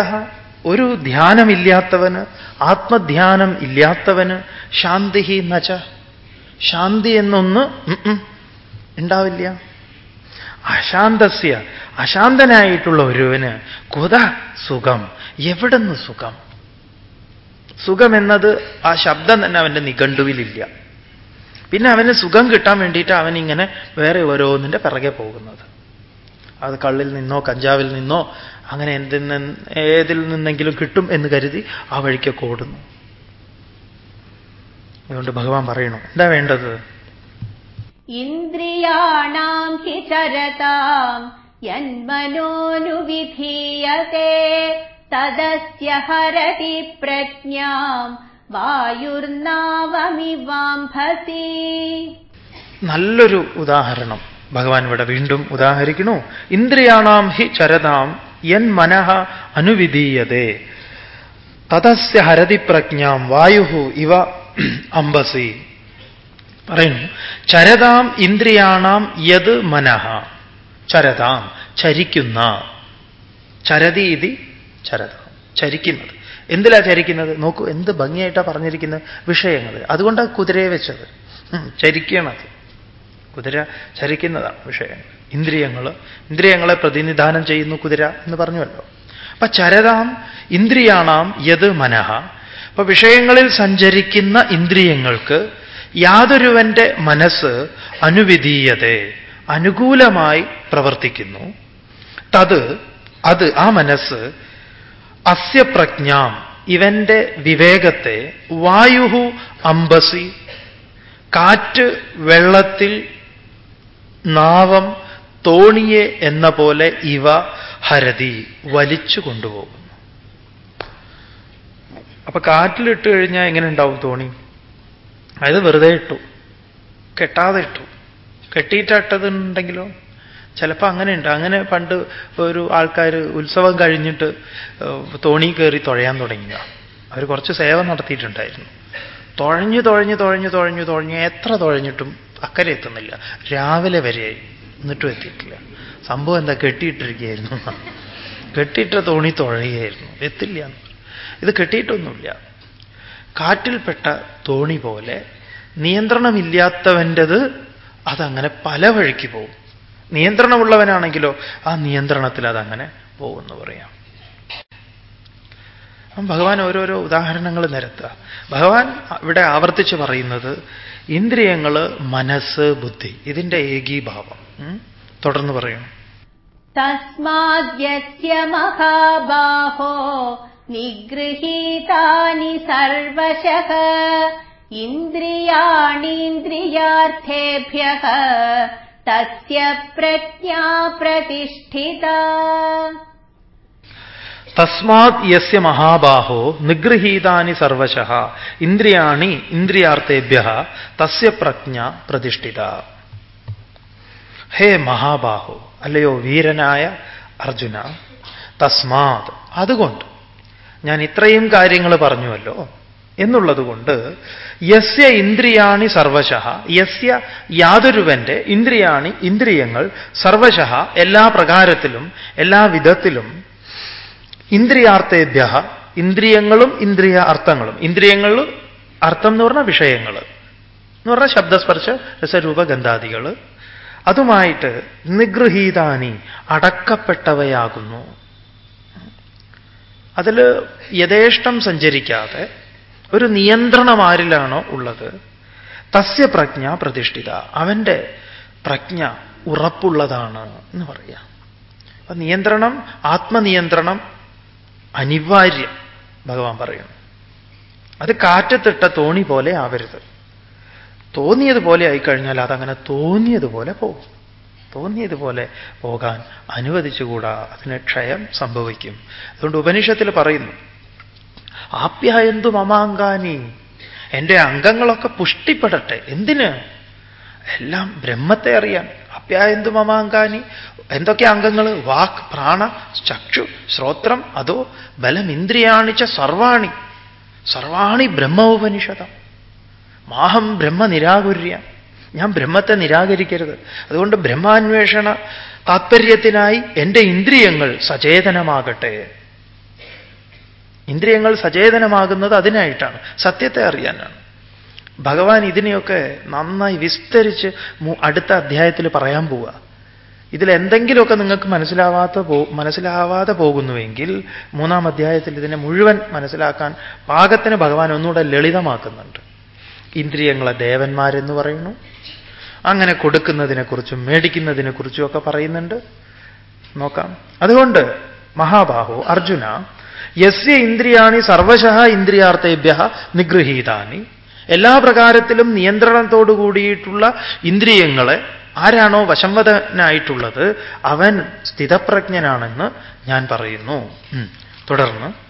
ഒരു ധ്യാനമില്ലാത്തവന് ആത്മധ്യാനം ഇല്ലാത്തവന് ശാന്തി നച ശാന്തി എന്നൊന്ന് ഉണ്ടാവില്ല. അശാന്തസ്യ അശാന്തനായിട്ടുള്ള ഒരുവന് കുത സുഖം? എവിടെന്ന് സുഖം? സുഖം എന്നത് ആ ശബ്ദം തന്നെ അവന്റെ നിഘണ്ടുവിലില്ല. പിന്നെ അവന് സുഖം കിട്ടാൻ വേണ്ടിയിട്ട് അവൻ ഇങ്ങനെ വേറെ ഓരോന്നിന്റെ പിറകെ പോകുന്നത്. അത് കള്ളിൽ നിന്നോ കഞ്ചാവിൽ നിന്നോ അങ്ങനെ എന്തിൽ നിന്ന് ഏതിൽ നിന്നെങ്കിലും കിട്ടും എന്ന് കരുതി ആ വഴിക്കൊക്കെ ഓടുന്നു. അതുകൊണ്ട് ഭഗവാൻ പറയണു എന്താ വേണ്ടത്? ഇന്ദ്രിയാണാം തദസ്യ ഹരതി പ്രജ്ഞാം. വായുർനാവമിവാംഭസി. നല്ലൊരു ഉദാഹരണം. ഭഗവാൻ ഇവിടെ വീണ്ടും ഉദാഹരിക്കുന്നു. ഇന്ദ്രിയാണാം ഹി ചരതാം യൻ മനഃ അനുവിധീയതേ. തതസ്യ ഹരതി പ്രജ്ഞാം വായു ഇവ അംബസി. പറയുന്നു ചരതാം ഇന്ദ്രിയാണാം യത് മനഃ. ചരതാം ചരിക്കുന്ന. ചരതി ഇതി ചരതാം ചരിക്കുന്നത്. എന്തിലാ ചരിക്കുന്നത്? നോക്കൂ എന്ത് ഭംഗിയായിട്ടാ പറഞ്ഞിരിക്കുന്നത് വിഷയങ്ങൾ അതുകൊണ്ടാണ് കുതിരയെ വെച്ചത്. ചരിക്കണത് കുതിര ചരിക്കുന്നതാണ് വിഷയങ്ങൾ. ഇന്ദ്രിയങ്ങൾ ഇന്ദ്രിയങ്ങളെ പ്രതിനിധാനം ചെയ്യുന്നു കുതിര എന്ന് പറഞ്ഞുവല്ലോ. അപ്പൊ ചരതാം ഇന്ദ്രിയാണാം യത് മനഃ. അപ്പൊ വിഷയങ്ങളിൽ സഞ്ചരിക്കുന്ന ഇന്ദ്രിയങ്ങൾക്ക് യാതൊരുവന്റെ മനസ്സ് അനുവിധീയതെ അനുകൂലമായി പ്രവർത്തിക്കുന്നു. തത് അത് ആ മനസ്സ് അസ്യ പ്രജ്ഞാം ഇവന്റെ വിവേകത്തെ വായുഹു അംബസി കാറ്റ് വെള്ളത്തിൽ നാവം തോണിയെ എന്ന പോലെ ഇവ ഹരതി വലിച്ചു കൊണ്ടുപോകുന്നു. അപ്പൊ കാറ്റിലിട്ട് കഴിഞ്ഞാൽ എങ്ങനെ ഉണ്ടാവും തോണി? അത് വെറുതെ ഇട്ടു. കെട്ടാതെ ഇട്ടു. കെട്ടിയിട്ടട്ടതുണ്ടെങ്കിലോ ചിലപ്പോൾ അങ്ങനെയുണ്ട്. അങ്ങനെ പണ്ട് ഒരു ആൾക്കാർ ഉത്സവം കഴിഞ്ഞിട്ട് തോണി കയറി തുഴയാൻ തുടങ്ങുക അവർ കുറച്ച് സേവ നടത്തിയിട്ടുണ്ടായിരുന്നു. തുഴഞ്ഞു തുഴഞ്ഞു തുഴഞ്ഞു തുഴഞ്ഞു തുഴഞ്ഞു എത്ര തുഴഞ്ഞിട്ടും അക്കരെ എത്തുന്നില്ല. രാവിലെ വരെയായി എന്നിട്ടും എത്തിയിട്ടില്ല. സംഭവം എന്താ? കെട്ടിയിട്ടിരിക്കുകയായിരുന്നു. കെട്ടിയിട്ട തോണി തുഴയുകയായിരുന്നു. എത്തില്ല. ഇത് കെട്ടിയിട്ടൊന്നുമില്ല. കാറ്റിൽപ്പെട്ട തോണി പോലെ നിയന്ത്രണമില്ലാത്തവന്റെത് അതങ്ങനെ പല വഴിക്ക് പോകും. നിയന്ത്രണമുള്ളവനാണെങ്കിലോ ആ നിയന്ത്രണത്തിൽ അതങ്ങനെ പോകുമെന്ന് പറയാം. അപ്പം ഭഗവാൻ ഓരോരോ ഉദാഹരണങ്ങൾ നിരത്തുക. ഭഗവാൻ ഇവിടെ ആവർത്തിച്ച് പറയുന്നത് ഇന്ദ്രിയങ്ങൾ മനസ്സ് ബുദ്ധി ഇതിന്റെ ഏകീഭാവം. തുടർന്ന് പറയണം തസ്മാദ്യസ്യ മഹാബാഹോ നിഗൃഹീതാനി സർവശഃ ഇന്ദ്രിയാണീന്ദ്രിയാർത്ഥേഭ്യ തസ്യ പ്രജ്ഞാ പ്രതിഷ്ഠിത തസ്മാത് യസ്യ മഹാബാഹോ നിഗൃഹീതാനി സർവശ ഇന്ദ്രിയാണി ഇന്ദ്രിയാർത്ഥേഭ്യ തസ്യ പ്രജ്ഞ പ്രതിഷ്ഠിത ഹേ മഹാബാഹോ അല്ലയോ വീരനായ അർജുന തസ്മാത് അതുകൊണ്ട് ഞാൻ ഇത്രയും കാര്യങ്ങൾ പറഞ്ഞുവല്ലോ. എന്നുള്ളതുകൊണ്ട് യസ്യ ഇന്ദ്രിയാണി സർവശ. യസ്യ യാതൊരുവന്റെ ഇന്ദ്രിയാണി ഇന്ദ്രിയങ്ങൾ സർവശ എല്ലാ പ്രകാരത്തിലും എല്ലാ വിധത്തിലും. ഇന്ദ്രിയാർത്ഥേഭ്യ ഇന്ദ്രിയങ്ങളും ഇന്ദ്രിയ അർത്ഥങ്ങളും. ഇന്ദ്രിയങ്ങൾ അർത്ഥം എന്ന് പറഞ്ഞ വിഷയങ്ങൾ എന്ന് പറഞ്ഞ ശബ്ദസ്പർശ രസരൂപ ഗന്ധാദികൾ അതുമായിട്ട് നിഗൃഹീതാനി അടക്കപ്പെട്ടവയാകുന്നു. അതിൽ യഥേഷ്ടം സഞ്ചരിക്കാതെ ഒരു നിയന്ത്രണം ആരിലാണോ ഉള്ളത്? തസ്യ പ്രജ്ഞ പ്രതിഷ്ഠിത. അവന്റെ പ്രജ്ഞ ഉറപ്പുള്ളതാണ് എന്ന് പറയാം. അപ്പൊ നിയന്ത്രണം ആത്മനിയന്ത്രണം അനിവാര്യം ഭഗവാൻ പറയുന്നു. അത് കാറ്റത്തിട്ട തോണി പോലെ ആവരുത്. തോന്നിയതുപോലെ ആയിക്കഴിഞ്ഞാൽ അതങ്ങനെ തോന്നിയതുപോലെ പോകും. തോന്നിയതുപോലെ പോകാൻ അനുവദിച്ചുകൂടാ. അതിന് ക്ഷയം സംഭവിക്കും. അതുകൊണ്ട് ഉപനിഷത്തിൽ പറയുന്നു ആപ്യായന്തു മമാങ്കാനി? എന്റെ അംഗങ്ങളൊക്കെ പുഷ്ടിപ്പെടട്ടെ. എന്തിന്? എല്ലാം ബ്രഹ്മത്തെ അറിയാൻ. ആപ്യായന്തു മമാങ്കാനി? എന്തൊക്കെ അംഗങ്ങൾ വാക് പ്രാണ ചക്ഷു ശ്രോത്രം അതോ ബലമിന്ദ്രിയാണിച്ച സർവാണി? സർവാണി ബ്രഹ്മോപനിഷതം മാഹം ബ്രഹ്മ നിരാകുര്യ ഞാൻ ബ്രഹ്മത്തെ നിരാകരിക്കരുത്. അതുകൊണ്ട് ബ്രഹ്മാന്വേഷണ താത്പര്യത്തിനായി എന്റെ ഇന്ദ്രിയങ്ങൾ സചേതനമാകട്ടെ. ഇന്ദ്രിയങ്ങൾ സചേതനമാകുന്നത് അതിനായിട്ടാണ്. സത്യത്തെ അറിയാനാണ്. ഭഗവാൻ ഇതിനെയൊക്കെ നന്നായി വിസ്തരിച്ച് അടുത്ത അധ്യായത്തിൽ പറയാൻ പോവുക ഇതിലെന്തെങ്കിലുമൊക്കെ നിങ്ങൾക്ക് മനസ്സിലാവാത്ത പോ മനസ്സിലാവാതെ പോകുന്നുവെങ്കിൽ മൂന്നാം അധ്യായത്തിൽ ഇതിനെ മുഴുവൻ മനസ്സിലാക്കാൻ പാകത്തിന് ഭഗവാൻ ഒന്നുകൂടെ ലളിതമാക്കുന്നുണ്ട്. ഇന്ദ്രിയങ്ങളെ ദേവന്മാരെന്ന് പറയുന്നു. അങ്ങനെ കൊടുക്കുന്നതിനെക്കുറിച്ചും മേടിക്കുന്നതിനെക്കുറിച്ചും ഒക്കെ പറയുന്നുണ്ട്. നോക്കാം. അതുകൊണ്ട് മഹാബാഹു അർജുന യസ്യ ഇന്ദ്രിയാണി സർവശഃ ഇന്ദ്രിയാർത്ഥേഭ്യ നിഗൃഹീതാനി. എല്ലാ പ്രകാരത്തിലും നിയന്ത്രണത്തോടു കൂടിയിട്ടുള്ള ഇന്ദ്രിയങ്ങളെ ആരാണോ വശംവദനായിട്ടുള്ളത് അവൻ സ്ഥിതപ്രജ്ഞനാണെന്ന് ഞാൻ പറയുന്നു. തുടർന്ന്.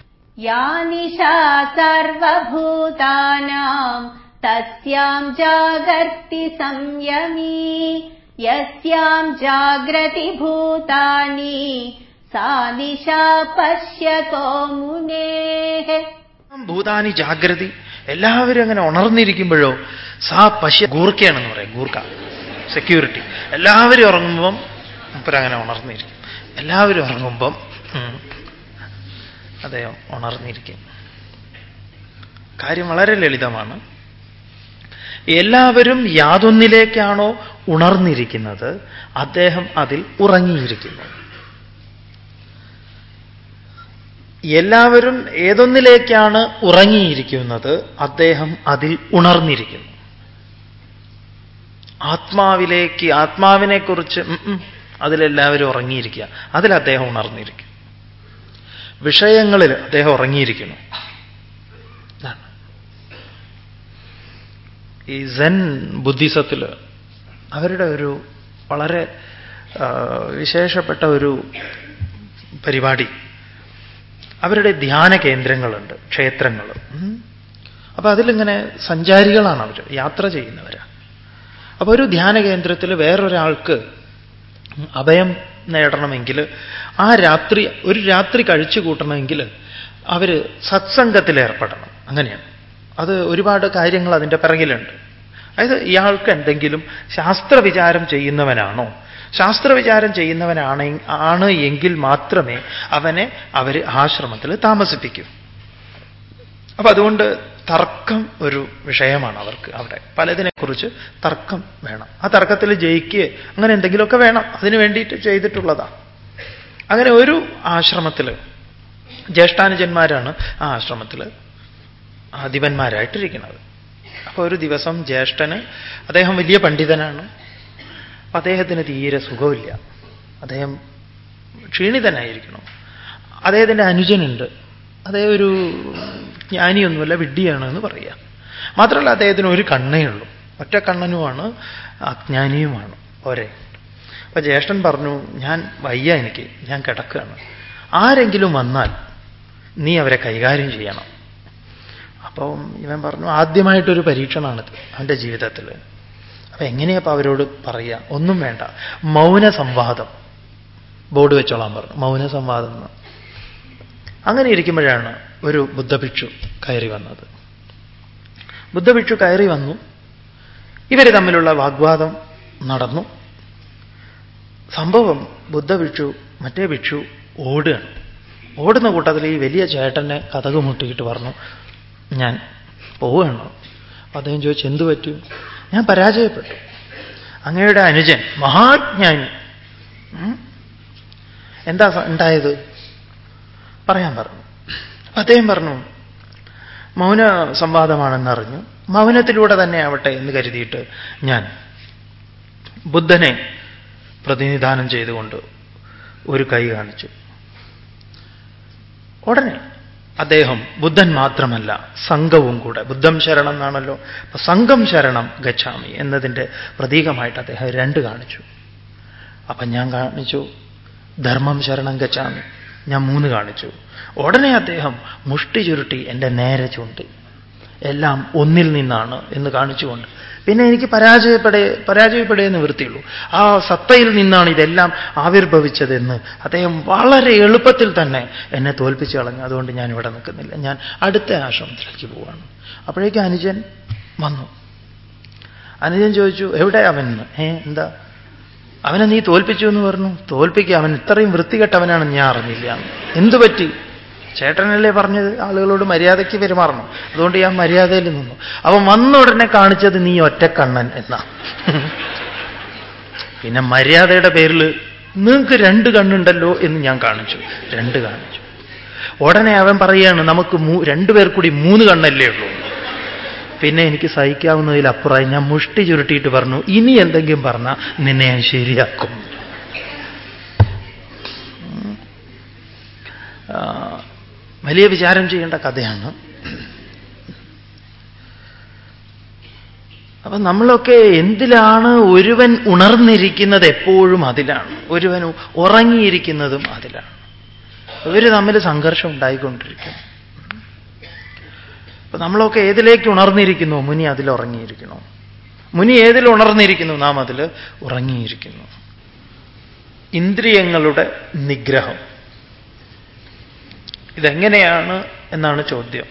സർവഭൂതാനാം തസ്യാം ജാഗർത്തി സംയമീ യസ്യാം ജാഗ്രതി ഭൂതാനി സാ ദിശാ പശ്യതോ മുനേഹ ഭൂതാനി ജാഗ്രതി എല്ലാവരും അങ്ങനെ ഉണർന്നിരിക്കുമ്പോഴോ സാ പശ്യ ഗൂർക്കയാണെന്ന് പറയാം ഗൂർക്ക. സെക്യൂരിറ്റി എല്ലാവരും ഉറങ്ങുമ്പം അങ്ങനെ ഉണർന്നിരിക്കും. എല്ലാവരും ഉറങ്ങുമ്പം അദ്ദേഹം ഉണർന്നിരിക്കും. കാര്യം വളരെ ലളിതമാണ്. എല്ലാവരും യാതൊന്നിലേക്കാണോ ഉണർന്നിരിക്കുന്നത് അദ്ദേഹം അതിൽ ഉറങ്ങിയിരിക്കുന്നു. എല്ലാവരും ഏതൊന്നിലേക്കാണ് ഉറങ്ങിയിരിക്കുന്നത്? അദ്ദേഹം അതിൽ ഉണർന്നിരിക്കുന്നു. ആത്മാവിലേക്ക് ആത്മാവിനെക്കുറിച്ച് അതിലെല്ലാവരും ഉറങ്ങിയിരിക്കുക. അതിൽ അദ്ദേഹം ഉണർന്നിരിക്കും വിഷയങ്ങളിൽ അദ്ദേഹം ഉറങ്ങിയിരിക്കുന്നു. ഈ സെൻ ബുദ്ധിസത്തിൽ അവരുടെ ഒരു വളരെ വിശേഷപ്പെട്ട ഒരു പരിപാടി. അവരുടെ ധ്യാന കേന്ദ്രങ്ങളുണ്ട് ക്ഷേത്രങ്ങൾ അപ്പൊ അതിലിങ്ങനെ സഞ്ചാരികളാണ് അവർ യാത്ര ചെയ്യുന്നവരാണ് അപ്പൊ ഒരു ധ്യാന കേന്ദ്രത്തിൽ വേറൊരാൾക്ക് അഭയം നേടണമെങ്കിൽ ആ രാത്രി ഒരു രാത്രി കഴിച്ചു കൂട്ടണമെങ്കിൽ അവർ സത്സംഗത്തിൽ ഏർപ്പെടണം. അങ്ങനെയാണ്. അത് ഒരുപാട് കാര്യങ്ങൾ അതിന്റെ പിറകിലുണ്ട്. അതായത് ഇയാൾക്ക് എന്തെങ്കിലും ശാസ്ത്രവിചാരം ചെയ്യുന്നവനാണോ ശാസ്ത്രവിചാരം ചെയ്യുന്നവനാണ് ആണ് എങ്കിൽ മാത്രമേ അവനെ അവർ ആശ്രമത്തിൽ താമസിപ്പിക്കൂ. അപ്പൊ അതുകൊണ്ട് തർക്കം ഒരു വിഷയമാണ് അവർക്ക് അവിടെ. പലതിനെക്കുറിച്ച് തർക്കം വേണം. ആ തർക്കത്തിൽ ജയിക്കുക അങ്ങനെ എന്തെങ്കിലുമൊക്കെ വേണം. അതിന് വേണ്ടിയിട്ട് ചെയ്തിട്ടുള്ളതാ. അങ്ങനെ ഒരു ആശ്രമത്തിൽ ജ്യേഷ്ഠാനുജന്മാരാണ് ആ ആശ്രമത്തിൽ അധിപന്മാരായിട്ടിരിക്കുന്നത്. അപ്പോൾ ഒരു ദിവസം ജ്യേഷ്ഠന് അദ്ദേഹം വലിയ പണ്ഡിതനാണ്. അദ്ദേഹത്തിന് തീരെ സുഖമില്ല. അദ്ദേഹം ക്ഷീണിതനായിരിക്കണം. അദ്ദേഹത്തിന്റെ അനുജനുണ്ട്. അദ്ദേഹം ഒരു ജ്ഞാനിയൊന്നുമല്ല വിഡ്ഢിയാണ് എന്ന് പറയുക മാത്രമല്ല അദ്ദേഹത്തിന് ഒരു കണ്ണേ ഉള്ളൂ. ഒറ്റ കണ്ണനുമാണ് അജ്ഞാനിയുമാണ്. ഒരേ അപ്പൊ ജ്യേഷ്ഠൻ പറഞ്ഞു ഞാൻ വയ്യ എനിക്ക്. ഞാൻ കിടക്കുകയാണ്. ആരെങ്കിലും വന്നാൽ നീ അവരെ കൈകാര്യം ചെയ്യണം. അപ്പം ഇവൻ പറഞ്ഞു ആദ്യമായിട്ടൊരു പരീക്ഷണമാണിത് അവന്റെ ജീവിതത്തിൽ അപ്പൊ എങ്ങനെയപ്പോ അവരോട് പറയുക ഒന്നും വേണ്ട. മൗന സംവാദം ബോർഡ് വെച്ചോളാൻ പറഞ്ഞു. മൗന സംവാദം എന്ന്. അങ്ങനെ ഇരിക്കുമ്പോഴാണ് ഒരു ബുദ്ധഭിക്ഷു കയറി വന്നത്. ബുദ്ധഭിക്ഷു കയറി വന്നു. ഇവർ തമ്മിലുള്ള വാഗ്വാദം നടന്നു. സംഭവം ബുദ്ധഭിക്ഷു മറ്റേ ഭിക്ഷു ഓടുകയാണ്. ഓടുന്ന കൂട്ടത്തിൽ ഈ വലിയ ചേട്ടനെ കഥക് മുട്ടിയിട്ട് പറഞ്ഞു ഞാൻ പോവുകയാണോ. അദ്ദേഹം ചോദിച്ചു എന്തു പറ്റൂ? ഞാൻ പരാജയപ്പെട്ടു. അങ്ങയുടെ അനുജൻ മഹാജ്ഞാനി എന്താ ഉണ്ടായത്? പറയാൻ പറഞ്ഞു. അപ്പൊ അദ്ദേഹം പറഞ്ഞു മൗന സംവാദമാണെന്ന് അറിഞ്ഞു മൗനത്തിലൂടെ തന്നെ ആവട്ടെ എന്ന് കരുതിയിട്ട് ഞാൻ ബുദ്ധനെ പ്രതിനിധാനം ചെയ്തുകൊണ്ട് ഒരു കൈ കാണിച്ചു. ഉടനെ അദ്ദേഹം ബുദ്ധൻ മാത്രമല്ല സംഘവും കൂടെ. ബുദ്ധം ശരണം എന്നാണല്ലോ. അപ്പൊ സംഘം ശരണം ഗച്ഛാമി എന്നതിന്റെ പ്രതീകമായിട്ട് അദ്ദേഹം രണ്ട് കാണിച്ചു. അപ്പൊ ഞാൻ കാണിച്ചു ധർമ്മം ശരണം ഗച്ഛാമി. ഞാൻ മൂന്ന് കാണിച്ചു. ഉടനെ അദ്ദേഹം മുഷ്ടി ചുരുട്ടി എന്റെ നേരെ ചൂണ്ടി. എല്ലാം ഒന്നിൽ നിന്നാണ് എന്ന് കാണിച്ചുകൊണ്ട്. പിന്നെ എനിക്ക് പരാജയപ്പെടേ പരാജയപ്പെടേ നിവൃത്തിയുള്ളൂ. ആ സത്തയിൽ നിന്നാണ് ഇതെല്ലാം ആവിർഭവിച്ചതെന്ന് അദ്ദേഹം വളരെ എളുപ്പത്തിൽ തന്നെ എന്നെ തോൽപ്പിച്ചു കളഞ്ഞു. അതുകൊണ്ട് ഞാൻ ഇവിടെ നിൽക്കുന്നില്ല. ഞാൻ അടുത്ത ആശ്രമത്തിലേക്ക് പോവാണ്. അപ്പോഴേക്കും അനുജൻ വന്നു. അനുജൻ ചോദിച്ചു എവിടെ അവൻ? ഏ എന്താ? അവനെ നീ തോൽപ്പിച്ചു എന്ന് പറഞ്ഞു. തോൽപ്പിക്കുക. അവൻ ഇത്രയും വൃത്തികെട്ടവനാണെന്ന് ഞാൻ അറിഞ്ഞില്ല. എന്തു പറ്റി ചേട്ടനല്ലേ പറഞ്ഞത്? ആളുകളോട് മര്യാദയ്ക്ക് പെരുമാറണം. അതുകൊണ്ട് ഞാൻ മര്യാദയിൽ നിന്നു. അവൻ വന്ന ഉടനെ കാണിച്ചത് നീ ഒറ്റക്കണ്ണൻ എന്നാ. പിന്നെ മര്യാദയുടെ പേരിൽ നിങ്ങൾക്ക് രണ്ട് കണ്ണുണ്ടല്ലോ എന്ന് ഞാൻ കാണിച്ചു. രണ്ട് കാണിച്ചു. ഉടനെ അവൻ പറയുകയാണ് നമുക്ക് രണ്ടുപേർ കൂടി മൂന്ന് കണ്ണല്ലേ ഉള്ളൂ. പിന്നെ എനിക്ക് സഹിക്കാവുന്നതിലപ്പുറമായി ഞാൻ മുഷ്ടി ചുരുട്ടിയിട്ട് പറഞ്ഞു ഇനി എന്തെങ്കിലും പറഞ്ഞാൽ നിന്നെ ഞാൻ ശരിയാക്കും. വലിയ വിചാരം ചെയ്യേണ്ട കഥയാണ്. അപ്പൊ നമ്മളൊക്കെ എന്തിലാണ് ഒരുവൻ ഉണർന്നിരിക്കുന്നത് എപ്പോഴും അതിലാണ്. ഒരുവൻ ഉറങ്ങിയിരിക്കുന്നതും അതിലാണ്. ഇവർ തമ്മിൽ സംഘർഷം ഉണ്ടായിക്കൊണ്ടിരിക്കും. അപ്പൊ നമ്മളൊക്കെ ഏതിലേക്ക് ഉണർന്നിരിക്കുന്നു? മുനി അതിൽ ഉറങ്ങിയിരിക്കുന്നു. മുനി ഏതിൽ ഉണർന്നിരിക്കുന്നു? നാം അതിൽ ഉറങ്ങിയിരിക്കുന്നു. ഇന്ദ്രിയങ്ങളുടെ നിഗ്രഹം. ഇതെങ്ങനെയാണ് എന്നാണ് ചോദ്യം.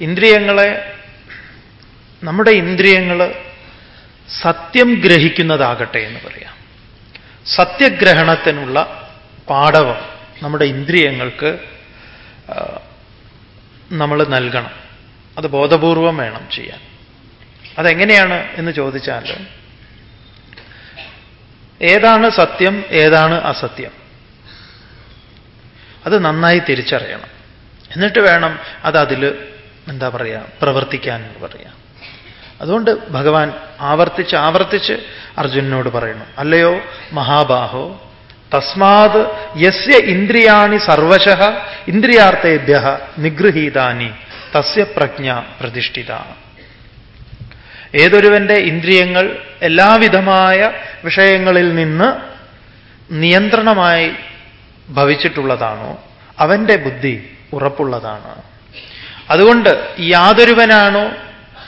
ഇന്ദ്രിയങ്ങളെ നമ്മുടെ ഇന്ദ്രിയങ്ങൾ സത്യം ഗ്രഹിക്കുന്നതാകട്ടെ എന്ന് പറയാം. സത്യഗ്രഹണത്തിനുള്ള പാഠവം നമ്മുടെ ഇന്ദ്രിയങ്ങൾക്ക് നമ്മൾ നൽകണം. അത് ബോധപൂർവം വേണം ചെയ്യാൻ. അതെങ്ങനെയാണ് എന്ന് ചോദിച്ചാൽ ഏതാണ് സത്യം ഏതാണ് അസത്യം? അത് നന്നായി തിരിച്ചറിയണം. എന്നിട്ട് വേണം അത് അതിൽ എന്താ പറയുക പ്രവർത്തിക്കാൻ എന്ന് പറയാം. അതുകൊണ്ട് ഭഗവാൻ ആവർത്തിച്ച് ആവർത്തിച്ച് അർജുനനോട് പറയണം അല്ലയോ മഹാബാഹോ തസ്മാത് യസ്യ ഇന്ദ്രിയാണി സർവശ ഇന്ദ്രിയാർത്ഥേഭ്യ നിഗൃഹീതാനി തസ്യ പ്രജ്ഞ പ്രതിഷ്ഠിത. ഏതൊരുവന്റെ ഇന്ദ്രിയങ്ങൾ എല്ലാവിധമായ വിഷയങ്ങളിൽ നിന്ന് നിയന്ത്രണമായി ഭവിച്ചിട്ടുള്ളതാണോ? അവന്റെ ബുദ്ധി ഉറപ്പുള്ളതാണ്. അതുകൊണ്ട് യാതൊരുവനാണോ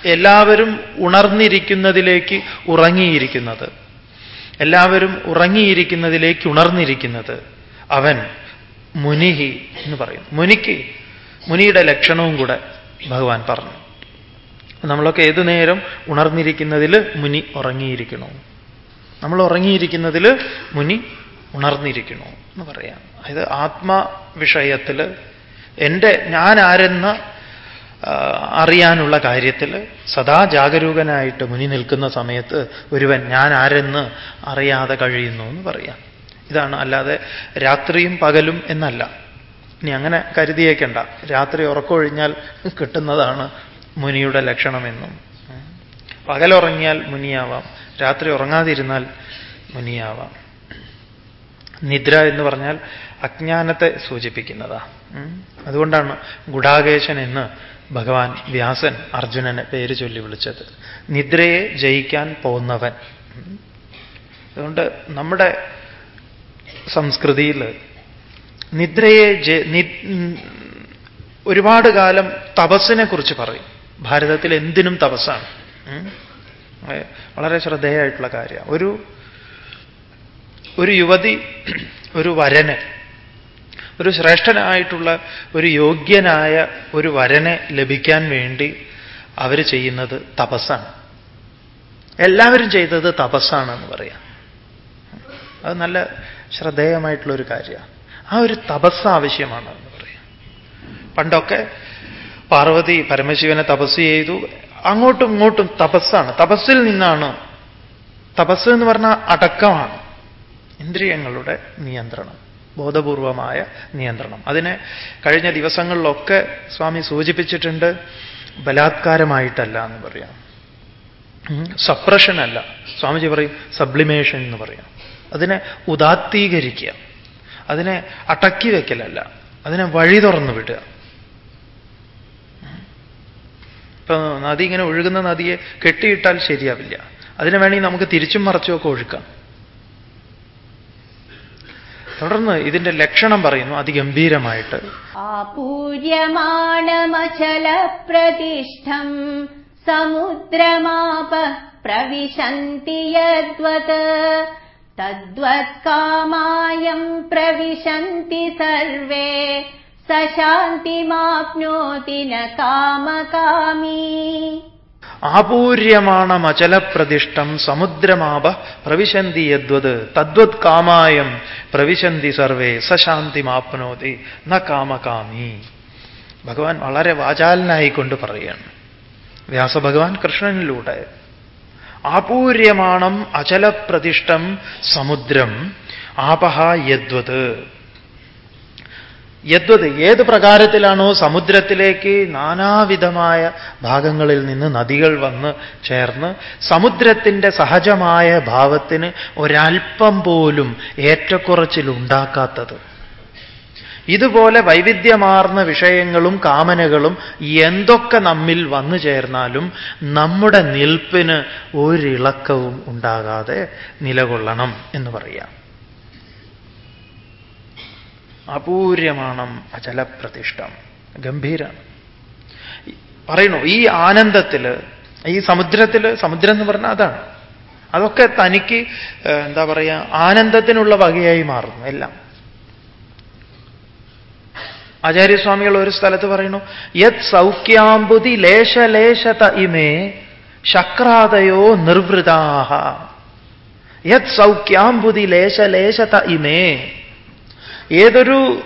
എല്ലാവരും ഉണർന്നിരിക്കുന്നതിലേക്ക് ഉറങ്ങിയിരിക്കുന്നത്? എല്ലാവരും ഉറങ്ങിയിരിക്കുന്നതിലേക്ക് ഉണർന്നിരിക്കുന്നത് അവൻ മുനിഹി എന്ന് പറയും മുനിക്ക് മുനിയുടെ ലക്ഷണവും കൂടെ ഭഗവാൻ പറഞ്ഞു. നമ്മളൊക്കെ ഏതു നേരം ഉണർന്നിരിക്കുന്നതിൽ മുനി ഉറങ്ങിയിരിക്കണോ? നമ്മൾ ഉറങ്ങിയിരിക്കുന്നതിൽ മുനി ഉണർന്നിരിക്കണോ? എന്ന് പറയാം. അതായത് ആത്മവിഷയത്തിൽ എന്റെ ഞാൻ ആരെന്ന് അറിയാനുള്ള കാര്യത്തിൽ സദാ ജാഗരൂകനായിട്ട് മുനി നിൽക്കുന്ന സമയത്ത് ഒരുവൻ ഞാൻ ആരെന്ന് അറിയാതെ കഴിയുന്നു എന്ന് പറയാം. ഇതാണ് അല്ലാതെ രാത്രിയും പകലും എന്നല്ല. ഇനി അങ്ങനെ കരുതിയേക്കണ്ട. രാത്രി ഉറക്കമൊഴിഞ്ഞാൽ കിട്ടുന്നതാണ് മുനിയുടെ ലക്ഷണമെന്നും. പകലുറങ്ങിയാൽ മുനിയാവാം. രാത്രി ഉറങ്ങാതിരുന്നാൽ മുനിയാവാം. നിദ്ര എന്ന് പറഞ്ഞാൽ അജ്ഞാനത്തെ സൂചിപ്പിക്കുന്നതാ. അതുകൊണ്ടാണ് ഗുഡാകേശൻ എന്ന് ഭഗവാൻ വ്യാസൻ അർജുനനെ പേര് ചൊല്ലി വിളിച്ചത്. നിദ്രയെ ജയിക്കാൻ പോകുന്നവൻ. അതുകൊണ്ട് നമ്മുടെ സംസ്കൃതിയിൽ നിദ്രയെ ഒരുപാട് കാലം തപസ്സിനെ കുറിച്ച് പറയും. ഭാരതത്തിൽ എന്തിനും തപസ്സാണ്. വളരെ ശ്രദ്ധേയമായിട്ടുള്ള കാര്യമാണ്. ഒരു ഒരു യുവതി ഒരു വരനെ ഒരു ശ്രേഷ്ഠനായിട്ടുള്ള ഒരു യോഗ്യനായ ഒരു വരനെ ലഭിക്കാൻ വേണ്ടി അവർ ചെയ്യുന്നത് തപസ്സാണ്. എല്ലാവരും ചെയ്തത് തപസ്സാണെന്ന് പറയാം. അത് നല്ല ശ്രദ്ധേയമായിട്ടുള്ള ഒരു കാര്യമാണ്. ആ ഒരു തപസ് ആവശ്യമാണ് എന്ന് പറയാം. പണ്ടൊക്കെ പാർവതി പരമശിവനെ തപസ് ചെയ്തു. അങ്ങോട്ടും ഇങ്ങോട്ടും തപസ്സാണ്. തപസ്സിൽ നിന്നാണ്. തപസ് എന്ന് പറഞ്ഞാൽ അടക്കമാണ്. ഇന്ദ്രിയങ്ങളുടെ നിയന്ത്രണം ബോധപൂർവമായ നിയന്ത്രണം. അതിനെ കഴിഞ്ഞ ദിവസങ്ങളിലൊക്കെ സ്വാമി സൂചിപ്പിച്ചിട്ടുണ്ട് ബലാത്കാരമായിട്ടല്ല എന്ന് പറയാം. സപ്രഷൻ അല്ല സ്വാമിജി പറയും സബ്ലിമേഷൻ എന്ന് പറയാം. അതിനെ ഉദാത്തീകരിക്കുക. അതിനെ അടക്കി വയ്ക്കലല്ല അതിനെ വഴി തുറന്നു വിടുക. ഇപ്പൊ നദി ഇങ്ങനെ ഒഴുകുന്ന നദിയെ കെട്ടിയിട്ടാൽ ശരിയാവില്ല. അതിനെ വേണമെങ്കിൽ നമുക്ക് തിരിച്ചും മറച്ചുമൊക്കെ ഒഴുക്കാം. തുടർന്ന് ഇതിന്റെ ലക്ഷണം പറയുന്നു അതിഗംഭീരമായിട്ട്. ആപൂര്യമാണമചല പ്രതിഷ്ഠം സമുദ്രമാപ പ്രവിശന്തി യദ്വത് തദ്വത്കാമായം പ്രവിശന്തി സർവേ സശാന്തിമാപ്നോതി ന കാമകാമീ. ആപൂര്യമാണമചലപ്രതിഷ്ഠം സമുദ്രമാപ പ്രവിശന്തി യദ്വത്. തദ്വത് കാമായം പ്രവിശന്തി സർവേ സശാന്തിമാപ്നോതി ന കാമകാമി. ഭഗവാൻ വളരെ വാചാലനായിക്കൊണ്ട് പറയുകയാണ്. വ്യാസഭഗവാൻ കൃഷ്ണനിലൂടെ. ആപൂര്യമാണം അചലപ്രതിഷ്ഠം സമുദ്രം ആപഹ യദ്വത്. യദ്വത് ഏത് പ്രകാരത്തിലാണോ സമുദ്രത്തിലേക്ക് നാനാവിധമായ ഭാഗങ്ങളിൽ നിന്ന് നദികൾ വന്ന് ചേർന്ന് സമുദ്രത്തിന്റെ സഹജമായ ഭാവത്തിന് ഒരൽപ്പം പോലും ഏറ്റക്കുറച്ചിലുണ്ടാക്കാത്തത് ഇതുപോലെ വൈവിധ്യമാർന്ന വിഷയങ്ങളും കാമനകളും എന്തൊക്കെ നമ്മിൽ വന്നു ചേർന്നാലും നമ്മുടെ നിൽപ്പിന് ഒരിളക്കവും ഉണ്ടാകാതെ നിലകൊള്ളണം എന്ന് പറയാം. അപൂര്യമാണം അചലപ്രതിഷ്ഠം. ഗംഭീരം പറയണു ഈ ആനന്ദത്തിൽ ഈ സമുദ്രത്തിൽ സമുദ്രം എന്ന് പറഞ്ഞാൽ അതാണ്. അതൊക്കെ തനിക്ക് എന്താ പറയുക ആനന്ദത്തിനുള്ള വകയായി മാറുന്നു എല്ലാം. ആചാര്യസ്വാമികൾ ഒരു സ്ഥലത്ത് പറയുന്നു യത് സൗഖ്യാംബുതി ലേശലേശത ഇമേ ശക്രാതയോ നിർവൃതാഹ. യത് സൗഖ്യാംബുതി ലേശലേശത ഇമേ ഏതൊരു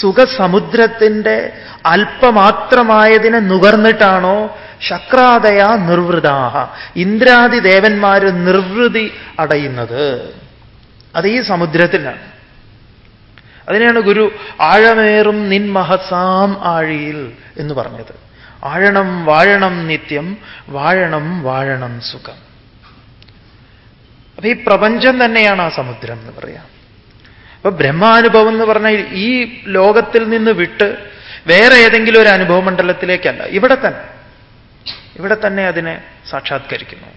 സുഖസമുദ്രത്തിന്റെ അല്പമാത്രമായതിനെ നുകർന്നിട്ടാണോ ശക്രാദയ നിർവൃതാഹ. ഇന്ദ്രാദി ദേവന്മാർ നിർവൃതി അടയുന്നത്. അത് ഈ സമുദ്രത്തിലാണ്. അതിനെയാണ് ഗുരു ആഴമേറും നിൻമഹസാം ആഴിയിൽ എന്ന് പറഞ്ഞത്. ആഴണം വാഴണം നിത്യം വാഴണം വാഴണം സുഖം. അപ്പൊ ഈ പ്രപഞ്ചം തന്നെയാണ് ആ സമുദ്രം എന്ന് പറയാം. അപ്പൊ ബ്രഹ്മാനുഭവം എന്ന് പറഞ്ഞാൽ ഈ ലോകത്തിൽ നിന്ന് വിട്ട് വേറെ ഏതെങ്കിലും ഒരു അനുഭവ മണ്ഡലത്തിലേക്കല്ല. ഇവിടെ തന്നെ. ഇവിടെ തന്നെ അതിനെ സാക്ഷാത്കരിക്കുന്നു.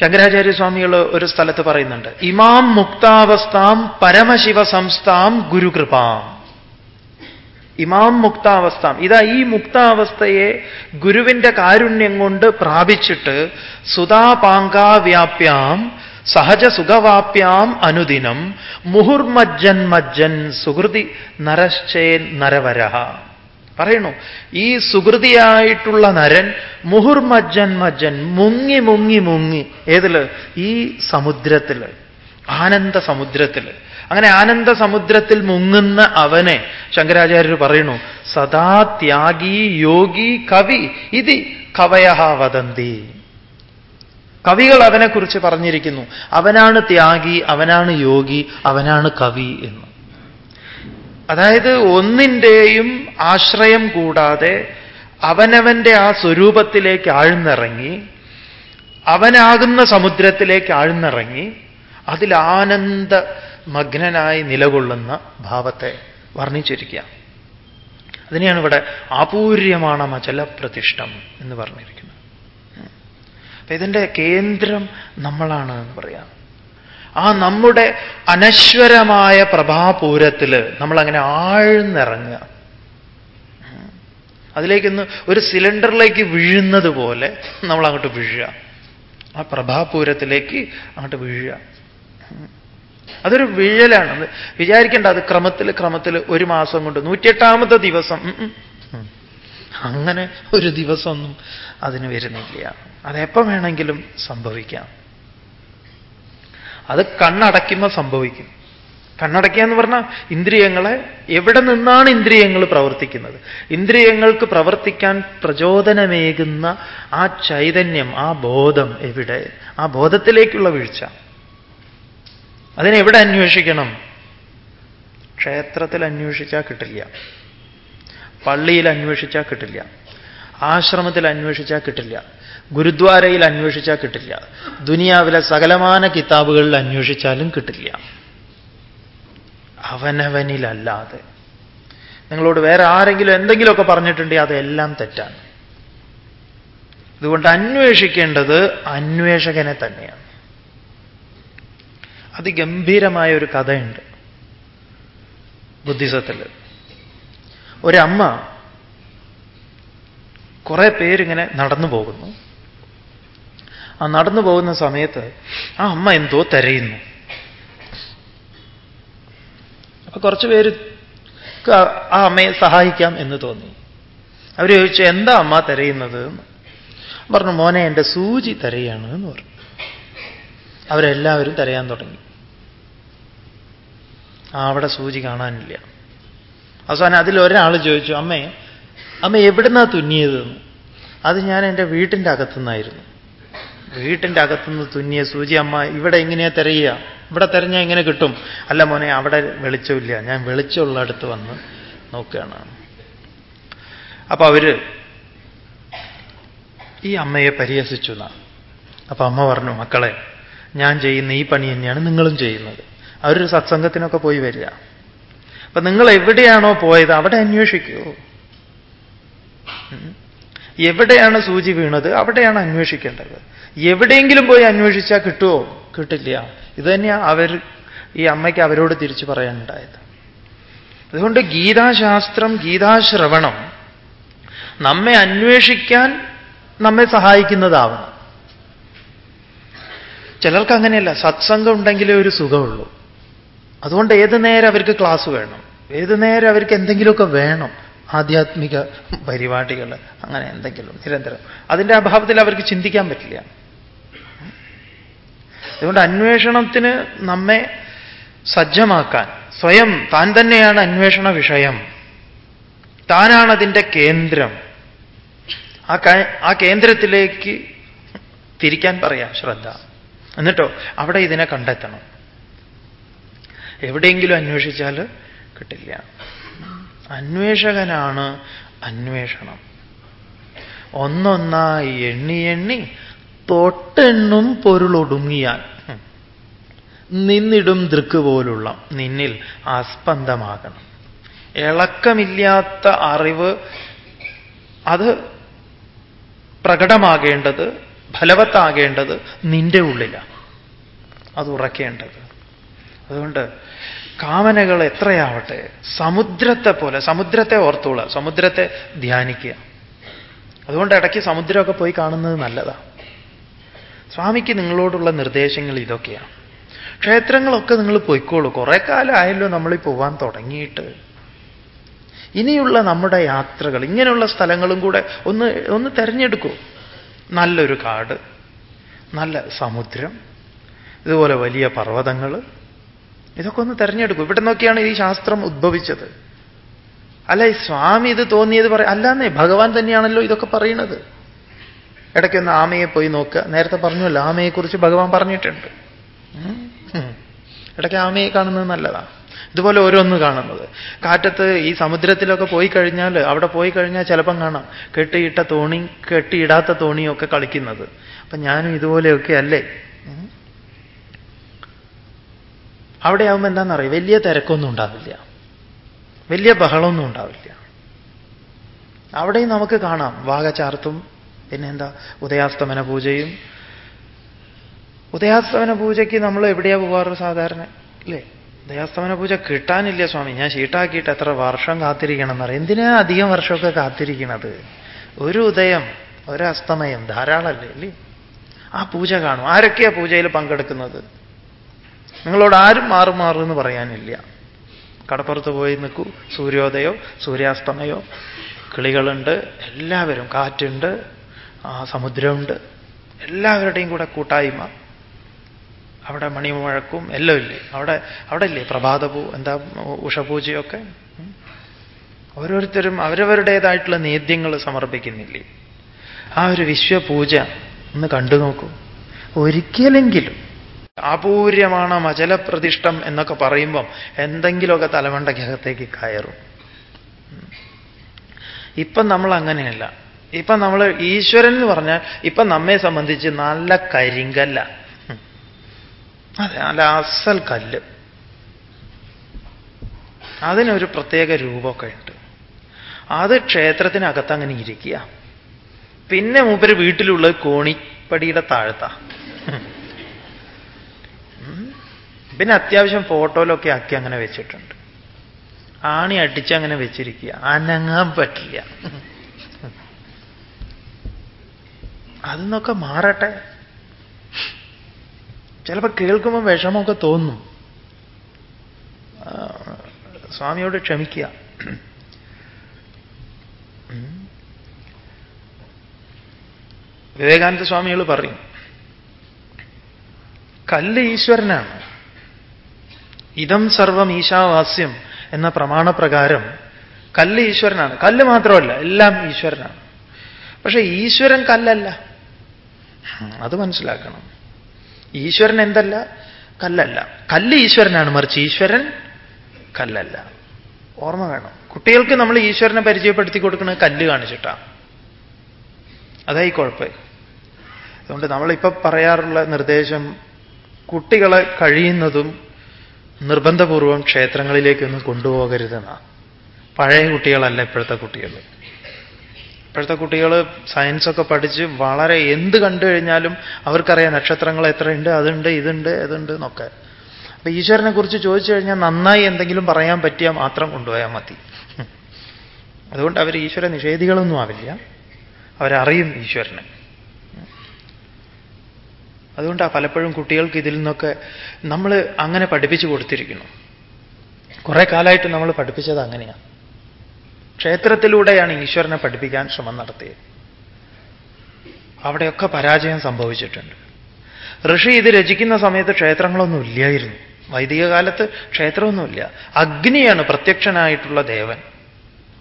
ശങ്കരാചാര്യസ്വാമികൾ ഒരു സ്ഥലത്ത് പറയുന്നുണ്ട് ഇമാം മുക്താവസ്ഥാം പരമശിവ സംസ്ഥാം ഗുരുകൃപാം. ഇമാം മുക്താവസ്ഥാം. ഇതാ ഈ മുക്താവസ്ഥയെ ഗുരുവിന്റെ കാരുണ്യം കൊണ്ട് പ്രാപിച്ചിട്ട് സുതാപാങ്കാവ്യാപ്യാം സഹജ സുഖവാപ്യാം അനുദിനം മുഹുർമജ്ജൻ മജ്ജൻ സുഹൃതി നരശ്ചേൻ നരവരഹ. പറയണു ഈ സുഹൃതിയായിട്ടുള്ള നരൻ മുഹുർമജ്ജൻ മജ്ജൻ മുങ്ങി മുങ്ങി മുങ്ങി ഏതിൽ? ഈ സമുദ്രത്തിൽ ആനന്ദ സമുദ്രത്തിൽ അങ്ങനെ ആനന്ദ സമുദ്രത്തിൽ മുങ്ങുന്ന അവനെ ശങ്കരാചാര്യർ പറയുന്നു സദാ ത്യാഗി യോഗി കവി ഇത് കവയ വദന്തി. കവികൾ അവനെക്കുറിച്ച് പറഞ്ഞിരിക്കുന്നു. അവനാണ് ത്യാഗി അവനാണ് യോഗി അവനാണ് കവി എന്ന്. അതായത് ഒന്നിന്റെയും ആശ്രയം കൂടാതെ അവനവന്റെ ആ സ്വരൂപത്തിലേക്ക് ആഴ്ന്നിറങ്ങി അവനാകുന്ന സമുദ്രത്തിലേക്ക് ആഴ്ന്നിറങ്ങി അതിൽ ആനന്ദ മഗ്നനായി നിലകൊള്ളുന്ന ഭാവത്തെ വർണിച്ചിരിക്കുക. അതിനെയാണ് ഇവിടെ ആപൂര്യമാണ് മചലപ്രതിഷ്ഠം എന്ന് പറഞ്ഞിരിക്കുന്നത്. അപ്പൊ ഇതിന്റെ കേന്ദ്രം നമ്മളാണ് എന്ന് പറയാം. ആ നമ്മുടെ അനശ്വരമായ പ്രഭാപൂരത്തിൽ നമ്മളങ്ങനെ ആഴ്ന്നിറങ്ങുക. അതിലേക്കൊന്ന് ഒരു സിലിണ്ടറിലേക്ക് വീഴുന്നത് പോലെ നമ്മൾ അങ്ങോട്ട് വീഴുക. ആ പ്രഭാപൂരത്തിലേക്ക് അങ്ങോട്ട് വീഴുക. അതൊരു വീഴലാണ്. വിചാരിക്കേണ്ട അത് ക്രമത്തിൽ ക്രമത്തിൽ ഒരു മാസം കൊണ്ട്. നൂറ്റിയെട്ടാമത്തെ ദിവസം. അങ്ങനെ ഒരു ദിവസമൊന്നും അതിന് വരുന്നില്ല. അതെപ്പം വേണമെങ്കിലും സംഭവിക്കാം. അത് കണ്ണടയ്ക്കുമ്പോൾ സംഭവിക്കും. കണ്ണടയ്ക്കുക എന്ന് പറഞ്ഞാൽ ഇന്ദ്രിയങ്ങളെ എവിടെ നിന്നാണ് ഇന്ദ്രിയങ്ങൾ പ്രവർത്തിക്കുന്നത്? ഇന്ദ്രിയങ്ങൾക്ക് പ്രവർത്തിക്കാൻ പ്രചോദനമേകുന്ന ആ ചൈതന്യം ആ ബോധം എവിടെ? ആ ബോധത്തിലേക്കുള്ള വീഴ്ച. അതിനെവിടെ അന്വേഷിക്കണം? ക്ഷേത്രത്തിൽ അന്വേഷിച്ചാൽ കിട്ടില്ല. പള്ളിയിൽ അന്വേഷിച്ചാൽ കിട്ടില്ല. ആശ്രമത്തിൽ അന്വേഷിച്ചാൽ കിട്ടില്ല. ഗുരുദ്വാരയിൽ അന്വേഷിച്ചാൽ കിട്ടില്ല. ദുനിയാവിലെ സകലമാന കിതാബുകളിൽ അന്വേഷിച്ചാലും കിട്ടില്ല. അവനവനിലല്ലാതെ. നിങ്ങളോട് വേറെ ആരെങ്കിലും എന്തെങ്കിലുമൊക്കെ പറഞ്ഞിട്ടുണ്ടെങ്കിൽ അതെല്ലാം തെറ്റാണ്. അതുകൊണ്ട് അന്വേഷിക്കേണ്ടത് അന്വേഷകനെ തന്നെയാണ്. അതിഗംഭീരമായ ഒരു കഥയുണ്ട്. ബുദ്ധിസത്തിൽ ഒരമ്മ കുറെ പേരിങ്ങനെ നടന്നു പോകുന്നു. ആ നടന്നു പോകുന്ന സമയത്ത് ആ അമ്മ എന്തോ തരയുന്നു. അപ്പൊ കുറച്ചു പേര് ആ അമ്മയെ സഹായിക്കാം എന്ന് തോന്നി. അവർ ചോദിച്ചു എന്താ അമ്മ തിരയുന്നത്? പറഞ്ഞു മോനെ എന്റെ സൂചി തിരയാണ് എന്ന് പറഞ്ഞു. അവരെല്ലാവരും തിരയാൻ തുടങ്ങി. അവിടെ സൂചി കാണാനില്ല. അവസാനം അതിലൊരാൾ ചോദിച്ചു അമ്മേ അമ്മ എവിടുന്നാ തുന്നിയതെന്ന് അത് ഞാൻ എന്റെ വീട്ടിന്റെ അകത്തുനിന്നായിരുന്നു. വീട്ടിന്റെ അകത്തുനിന്ന് തുന്നിയ സൂചി അമ്മ ഇവിടെ എങ്ങനെയാ തിരയുക? ഇവിടെ തിരഞ്ഞാൽ എങ്ങനെ കിട്ടും? അല്ല മോനെ അവിടെ വെളിച്ചമില്ല. ഞാൻ വെളിച്ചമുള്ള അടുത്ത് വന്ന് നോക്കുകയാണ്. അപ്പൊ അവർ ഈ അമ്മയെ പരിഹസിച്ചു എന്നാ. അപ്പൊ അമ്മ പറഞ്ഞു മക്കളെ ഞാൻ ചെയ്യുന്ന ഈ പണി തന്നെയാണ് നിങ്ങളും ചെയ്യുന്നത്. അവരൊരു സത്സംഗത്തിനൊക്കെ പോയി വരിക. അപ്പൊ നിങ്ങൾ എവിടെയാണോ പോയത് അവിടെ അന്വേഷിക്കൂ. എവിടെയാണ് സൂചി വീണത് അവിടെയാണ് അന്വേഷിക്കേണ്ടത്. എവിടെയെങ്കിലും പോയി അന്വേഷിച്ചാൽ കിട്ടുമോ കിട്ടില്ല. ഇത് തന്നെയാണ് അവർ ഈ അമ്മയ്ക്ക് അവരോട് തിരിച്ചു പറയാനുണ്ടായത്. അതുകൊണ്ട് ഗീതാശാസ്ത്രം ഗീതാശ്രവണം നമ്മെ അന്വേഷിക്കാൻ നമ്മെ സഹായിക്കുന്നതാവണം. ചിലർക്ക് അങ്ങനെയല്ല സത്സംഗം ഉണ്ടെങ്കിലേ ഒരു സുഖമുള്ളൂ. അതുകൊണ്ട് ഏത് നേരം അവർക്ക് ക്ലാസ് വേണം? ഏത് നേരം അവർക്ക് എന്തെങ്കിലുമൊക്കെ വേണം? ആധ്യാത്മിക പരിപാടികൾ അങ്ങനെ എന്തെങ്കിലും നിരന്തരം. അതിന്റെ അഭാവത്തിൽ അവർക്ക് ചിന്തിക്കാൻ പറ്റില്ല. അതുകൊണ്ട് അന്വേഷണത്തിന് നമ്മെ സജ്ജമാക്കാൻ സ്വയം താൻ തന്നെയാണ് അന്വേഷണ വിഷയം. താനാണ് അതിന്റെ കേന്ദ്രം. ആ ആ കേന്ദ്രത്തിലേക്ക് തിരിക്കാൻ പറയാം ശ്രദ്ധ. എന്നിട്ടോ അവിടെ ഇതിനെ കണ്ടെത്തണം. എവിടെയെങ്കിലും അന്വേഷിച്ചാൽ കിട്ടില്ല. അന്വേഷകനാണ് അന്വേഷണം. ഒന്നൊന്നായി എണ്ണി എണ്ണി തൊട്ടെണ്ണും പൊരുളൊടുങ്ങിയാൽ നിന്നിടും ദൃക്ക് പോലുള്ള നിന്നിൽ ആസ്പന്ദമാകണം. ഇളക്കമില്ലാത്ത അറിവ് അത് പ്രകടമാകേണ്ടത് ഫലവത്താകേണ്ടത് നിന്റെ ഉള്ളിലാണ് അത് ഉറക്കേണ്ടത്. അതുകൊണ്ട് കാമനകൾ എത്രയാവട്ടെ? സമുദ്രത്തെ പോലെ സമുദ്രത്തെ ഓർത്തോളുക സമുദ്രത്തെ ധ്യാനിക്കുക. അതുകൊണ്ട് ഇടയ്ക്ക് സമുദ്രമൊക്കെ പോയി കാണുന്നത് നല്ലതാണ് സ്വാമിക്ക് നിങ്ങളോടുള്ള നിർദ്ദേശങ്ങൾ ഇതൊക്കെയാണ് ക്ഷേത്രങ്ങളൊക്കെ നിങ്ങൾ പോയിക്കോളൂ. കുറേ കാലമായല്ലോ നമ്മൾ പോവാൻ തുടങ്ങിയിട്ട്. ഇനിയുള്ള നമ്മുടെ യാത്രകൾ ഇങ്ങനെയുള്ള സ്ഥലങ്ങളും കൂടെ ഒന്ന് ഒന്ന് തിരഞ്ഞെടുക്കൂ. നല്ലൊരു കാട് നല്ല സമുദ്രം ഇതുപോലെ വലിയ പർവതങ്ങൾ ഇതൊക്കെ ഒന്ന് തെരഞ്ഞെടുക്കും. ഇവിടെ നിന്നൊക്കെയാണ് ഈ ശാസ്ത്രം ഉദ്ഭവിച്ചത്. അല്ല ഈ സ്വാമി ഇത് തോന്നിയത് പറയും അല്ലാന്നേ ഭഗവാൻ തന്നെയാണല്ലോ ഇതൊക്കെ പറയുന്നത് ഇടയ്ക്കൊന്ന് ആമയെ പോയി നോക്കുക നേരത്തെ പറഞ്ഞല്ലോ ആമയെക്കുറിച്ച് ഭഗവാൻ പറഞ്ഞിട്ടുണ്ട്. ഇടയ്ക്ക് ആമയെ കാണുന്നത് നല്ലതാണ് ഇതുപോലെ ഓരോന്ന് കാണുന്നത്. കാറ്റത്ത് ഈ സമുദ്രത്തിലൊക്കെ പോയി കഴിഞ്ഞാൽ അവിടെ പോയി കഴിഞ്ഞാൽ ചിലപ്പം കാണാം. കെട്ടിയിട്ട തോണി കെട്ടിയിടാത്ത തോണിയൊക്കെ കളിക്കുന്നത്. അപ്പൊ ഞാനും ഇതുപോലെയൊക്കെ അല്ലേ? അവിടെ ആവുമ്പോൾ എന്താണെന്നറിയാം വലിയ തിരക്കൊന്നും ഉണ്ടാവില്ല. വലിയ ബഹളമൊന്നും ഉണ്ടാവില്ല. അവിടെയും നമുക്ക് കാണാം. വാഗചാർത്തും പിന്നെന്താ ഉദയാസ്തമന പൂജയും. ഉദയാസ്തമന പൂജയ്ക്ക് നമ്മൾ എവിടെയാ പോവാറ് സാധാരണ? അല്ലേ ഉദയാസ്തമന പൂജ കിട്ടാനില്ല സ്വാമി. ഞാൻ ഷീട്ടാക്കിയിട്ട് എത്ര വർഷം കാത്തിരിക്കണം എന്നറിയാം. എന്തിനാ അധികം വർഷമൊക്കെ കാത്തിരിക്കണത്? ഒരു ഉദയം ഒരു അസ്തമയം ധാരാളമല്ലേ അല്ലേ ആ പൂജ കാണും. ആരൊക്കെയാ പൂജയിൽ പങ്കെടുക്കുന്നത്? നിങ്ങളോട് ആരും മാറും എന്ന് പറയാനില്ല. കടപ്പുറത്ത് പോയി നിൽക്കൂ. സൂര്യോദയോ സൂര്യാസ്തമയോ കിളികളുണ്ട് എല്ലാവരും കാറ്റുണ്ട് സമുദ്രമുണ്ട്. എല്ലാവരുടെയും കൂടെ കൂട്ടായ്മ. അവിടെ മണിമുഴക്കും എല്ലാം ഇല്ലേ? അവിടെ അവിടെ ഇല്ലേ? പ്രഭാതപൂ എന്താ ഉഷപൂജയൊക്കെ? ഓരോരുത്തരും അവരവരുടേതായിട്ടുള്ള നേദ്യങ്ങൾ സമർപ്പിക്കുന്നില്ലേ? ആ ഒരു വിശ്വപൂജ ഒന്ന് കണ്ടു നോക്കൂ. ഒരിക്കലെങ്കിലും ആപൂര്യമാണ് മചലപ്രതിഷ്ഠം എന്നൊക്കെ പറയുമ്പം എന്തെങ്കിലുമൊക്കെ തലമണ്ടയ്ക്കകത്തേക്ക് കയറും. ഇപ്പം നമ്മൾ അങ്ങനെയല്ല. ഇപ്പം നമ്മൾ ഈശ്വരൻ എന്ന് പറഞ്ഞാൽ ഇപ്പം നമ്മെ സംബന്ധിച്ച് നല്ല കരിങ്കല്ല. അതെ നല്ല അസൽ കല്ല്. അതിനൊരു പ്രത്യേക രൂപമൊക്കെ ഉണ്ട്. അത് ക്ഷേത്രത്തിനകത്ത് അങ്ങനെ ഇരിക്കുക. പിന്നെ മൂപ്പര് വീട്ടിലുള്ളത് കോണിപ്പടിയുടെ താഴത്താ. പിന്നെ അത്യാവശ്യം ഫോട്ടോയിലൊക്കെ ആക്കി അങ്ങനെ വെച്ചിട്ടുണ്ട്. ആണി അടിച്ച് അങ്ങനെ വെച്ചിരിക്കുക. അനങ്ങാൻ പറ്റില്ല. അതെന്നൊക്കെ മാറട്ടെ. ചിലപ്പോൾ കേൾക്കുമ്പോൾ വിഷമമൊക്കെ തോന്നും. സ്വാമിയോട് ക്ഷമിക്കുക. വിവേകാനന്ദ സ്വാമികൾ പറയും കല്ല് ഈശ്വരനാണ്. ഇതം സർവം ഈശാവാസ്യം എന്ന പ്രമാണപ്രകാരം കല്ല് ഈശ്വരനാണ്. കല്ല് മാത്രമല്ല എല്ലാം ഈശ്വരനാണ്. പക്ഷെ ഈശ്വരൻ കല്ലല്ല. അത് മനസ്സിലാക്കണം. ഈശ്വരൻ എന്തല്ല? കല്ലല്ല. കല്ല് ഈശ്വരനാണ് മറിച്ച് ഈശ്വരൻ കല്ലല്ല. ഓർമ്മ വേണം. കുട്ടികൾക്ക് നമ്മൾ ഈശ്വരനെ പരിചയപ്പെടുത്തി കൊടുക്കുന്നത് കല്ല് കാണിച്ചിട്ടാ. അതായി കുഴപ്പം. അതുകൊണ്ട് നമ്മളിപ്പോ പറയാറുള്ള നിർദ്ദേശം കുട്ടികളെ കഴിയുന്നതും നിർബന്ധപൂർവം ക്ഷേത്രങ്ങളിലേക്കൊന്നും കൊണ്ടുപോകരുതെന്നാ. പഴയ കുട്ടികളല്ല ഇപ്പോഴത്തെ കുട്ടികൾ ഇപ്പോഴത്തെ കുട്ടികൾ സയൻസൊക്കെ പഠിച്ച് വളരെ എന്ത് കണ്ടു കഴിഞ്ഞാലും അവർക്കറിയാം നക്ഷത്രങ്ങൾ എത്രയുണ്ട് അതുണ്ട് ഇതുണ്ട് ഇതുണ്ട് എന്നൊക്കെ. അപ്പൊ ഈശ്വരനെ കുറിച്ച് ചോദിച്ചു കഴിഞ്ഞാൽ നന്നായി എന്തെങ്കിലും പറയാൻ പറ്റിയാൽ മാത്രം കൊണ്ടുപോയാൽ മതി. അതുകൊണ്ട് അവർ ഈശ്വര നിഷേധികളൊന്നും ആവില്ല. അവരറിയും ഈശ്വരനെ. അതുകൊണ്ടാണ് പലപ്പോഴും കുട്ടികൾക്ക് ഇതിൽ നിന്നൊക്കെ നമ്മൾ അങ്ങനെ പഠിപ്പിച്ചു കൊടുത്തിരിക്കുന്നു. കുറെ കാലമായിട്ട് നമ്മൾ പഠിപ്പിച്ചത് അങ്ങനെയാണ് ക്ഷേത്രത്തിലൂടെയാണ് ഈശ്വരനെ പഠിപ്പിക്കാൻ ശ്രമം നടത്തിയത്. അവിടെയൊക്കെ പരാജയം സംഭവിച്ചിട്ടുണ്ട്. ഋഷി ഇത് രചിക്കുന്ന സമയത്ത് ക്ഷേത്രങ്ങളൊന്നും ഇല്ലായിരുന്നു. വൈദിക കാലത്ത് ക്ഷേത്രമൊന്നുമില്ല. അഗ്നിയാണ് പ്രത്യക്ഷനായിട്ടുള്ള ദേവൻ.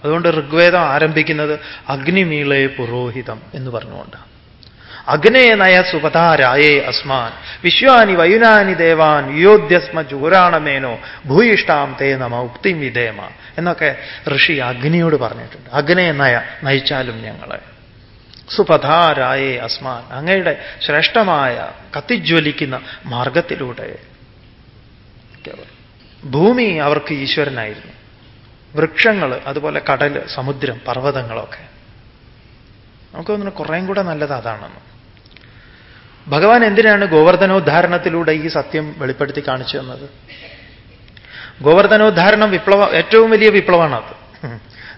അതുകൊണ്ട് ഋഗ്വേദം ആരംഭിക്കുന്നത് അഗ്നിമീളയെ പുരോഹിതം എന്ന് പറഞ്ഞുകൊണ്ടാണ്. അഗ്നേ നയ സുപതാരായേ അസ്മാൻ. വിശ്വാനി വയുനാനി ദേവാൻ യോധ്യസ്മ ജുഗുരാണമേനോ ഭൂയിഷ്ടാം തേ നമ ഉക്തിം വിധേമ എന്നൊക്കെ ഋഷി അഗ്നിയോട് പറഞ്ഞിട്ടുണ്ട്. അഗ്നേ നയ നയിച്ചാലും ഞങ്ങളെ. സുപധാരായേ അസ്മാൻ. അങ്ങയുടെ ശ്രേഷ്ഠമായ കത്തിജ്വലിക്കുന്ന മാർഗത്തിലൂടെ ഭൂമി അവർക്ക് ഈശ്വരനായിരുന്നു. വൃക്ഷങ്ങൾ അതുപോലെ കടൽ സമുദ്രം പർവതങ്ങളൊക്കെ. നമുക്ക് തോന്നുന്നു കുറേയും കൂടെ നല്ലത് അതാണെന്ന്. ഭഗവാൻ എന്തിനാണ് ഗോവർദ്ധനോദ്ധാരണത്തിലൂടെ ഈ സത്യം വെളിപ്പെടുത്തി കാണിച്ചു തന്നത്? ഗോവർദ്ധനോദ്ധാരണം വിപ്ലവ ഏറ്റവും വലിയ വിപ്ലവമാണ് അത്.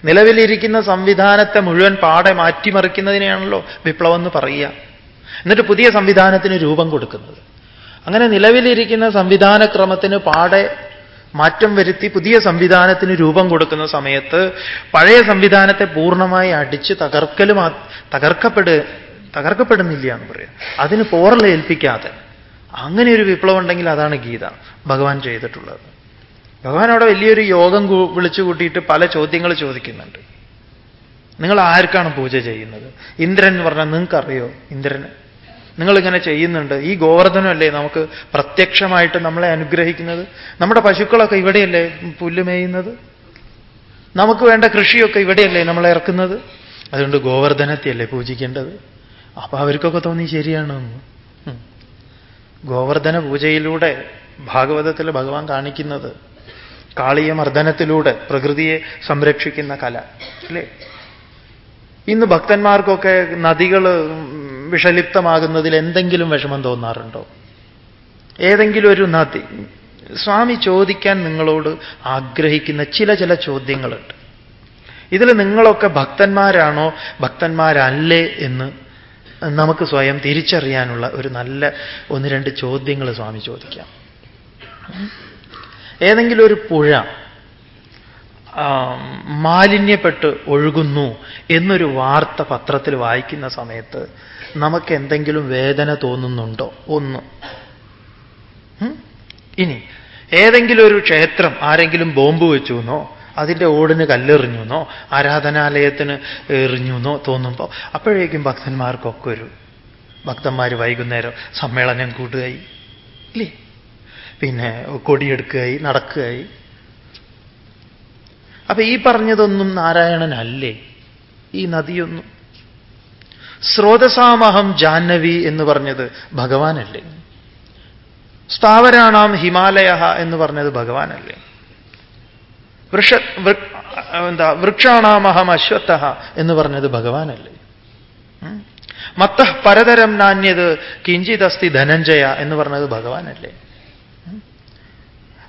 നിലവിലിരിക്കുന്ന സംവിധാനത്തെ മുഴുവൻ പാടെ മാറ്റിമറിക്കുന്നതിനെയാണല്ലോ വിപ്ലവം എന്ന് പറയുക. എന്നിട്ട് പുതിയ സംവിധാനത്തിന് രൂപം കൊടുക്കുന്നത്. അങ്ങനെ നിലവിലിരിക്കുന്ന സംവിധാനക്രമത്തിന് പാടെ മാറ്റം വരുത്തി പുതിയ സംവിധാനത്തിന് രൂപം കൊടുക്കുന്ന സമയത്ത് പഴയ സംവിധാനത്തെ പൂർണമായി അടിച്ച് തകർക്കലും തകർക്കപ്പെട് തകർക്കപ്പെടുന്നില്ല എന്ന് പറയാം. അതിന് പോറലേൽപ്പിക്കാതെ അങ്ങനെ ഒരു വിപ്ലവം ഉണ്ടെങ്കിൽ അതാണ് ഗീത ഭഗവാൻ ചെയ്തിട്ടുള്ളത്. ഭഗവാൻ അവിടെ വലിയൊരു യോഗം വിളിച്ചു കൂട്ടിയിട്ട് പല ചോദ്യങ്ങൾ ചോദിക്കുന്നുണ്ട്. നിങ്ങൾ ആർക്കാണ് പൂജ ചെയ്യുന്നത്? ഇന്ദ്രൻ പറഞ്ഞാൽ നിങ്ങൾക്കറിയോ ഇന്ദ്രന് നിങ്ങളിങ്ങനെ ചെയ്യുന്നുണ്ട്. ഈ ഗോവർദ്ധനമല്ലേ നമുക്ക് പ്രത്യക്ഷമായിട്ട് നമ്മളെ അനുഗ്രഹിക്കുന്നത്? നമ്മുടെ പശുക്കളൊക്കെ ഇവിടെയല്ലേ പുല്ല് മേയുന്നത്? നമുക്ക് വേണ്ട കൃഷിയൊക്കെ ഇവിടെയല്ലേ നമ്മളെ ഇറക്കുന്നത്? അതുകൊണ്ട് ഗോവർദ്ധനത്തെയല്ലേ പൂജിക്കേണ്ടത്? അപ്പൊ അവർക്കൊക്കെ തോന്നി ശരിയാണെന്ന് ഗോവർദ്ധന പൂജയിലൂടെ ഭാഗവതത്തിൽ ഭഗവാൻ കാണിക്കുന്നത് കാളിയ മർദ്ദനത്തിലൂടെ പ്രകൃതിയെ സംരക്ഷിക്കുന്ന കല അല്ലേ? ഇന്ന് ഭക്തന്മാർക്കൊക്കെ നദികൾ വിഷലിപ്തമാകുന്നതിൽ എന്തെങ്കിലും വിഷമം തോന്നാറുണ്ടോ? ഏതെങ്കിലും ഒരു നദി. സ്വാമി ചോദിക്കാൻ നിങ്ങളോട് ആഗ്രഹിക്കുന്ന ചില ചില ചോദ്യങ്ങളുണ്ട്. ഇതിൽ നിങ്ങളൊക്കെ ഭക്തന്മാരാണോ ഭക്തന്മാരല്ലേ എന്ന് നമുക്ക് സ്വയം തിരിച്ചറിയാനുള്ള ഒരു നല്ല ഒന്ന് രണ്ട് ചോദ്യങ്ങൾ സ്വാമി ചോദിക്കാം. ഏതെങ്കിലും ഒരു പുഴ മാലിന്യപ്പെട്ട് ഒഴുകുന്നു എന്നൊരു വാർത്ത പത്രത്തിൽ വായിക്കുന്ന സമയത്ത് നമുക്ക് എന്തെങ്കിലും വേദന തോന്നുന്നുണ്ടോ? ഒന്ന്. ഇനി ഏതെങ്കിലും ഒരു ക്ഷേത്രം ആരെങ്കിലും ബോംബ് വെച്ചു എന്നോ അതിന്റെ ഓടിന് കല്ലെറിഞ്ഞു എന്നോ ആരാധനാലയത്തിന് എറിഞ്ഞു എന്നോ തോന്നുമ്പോൾ അപ്പോഴേക്കും ഭക്തന്മാർക്കൊക്കെ ഒരു ഭക്തന്മാർ വൈകുന്നേരം സമ്മേളനം കൂടുകയായി ഇല്ലേ? പിന്നെ കൊടിയെടുക്കുകയായി നടക്കുകയായി. അപ്പൊ ഈ പറഞ്ഞതൊന്നും നാരായണനല്ലേ? ഈ നദിയൊന്നും. സ്രോതസാമഹം ജാഹ്നവി എന്ന് പറഞ്ഞത് ഭഗവാനല്ലേ? സ്ഥാവരാണാം ഹിമാലയ എന്ന് പറഞ്ഞത് ഭഗവാനല്ലേ? വൃക്ഷ എന്താ വൃക്ഷാണാമഹം അശ്വത്ത എന്ന് പറഞ്ഞത് ഭഗവാനല്ലേ? മത്ത പരതരം നാന്യത് കിഞ്ചിതസ്തി ധനഞ്ജയ എന്ന് പറഞ്ഞത് ഭഗവാനല്ലേ?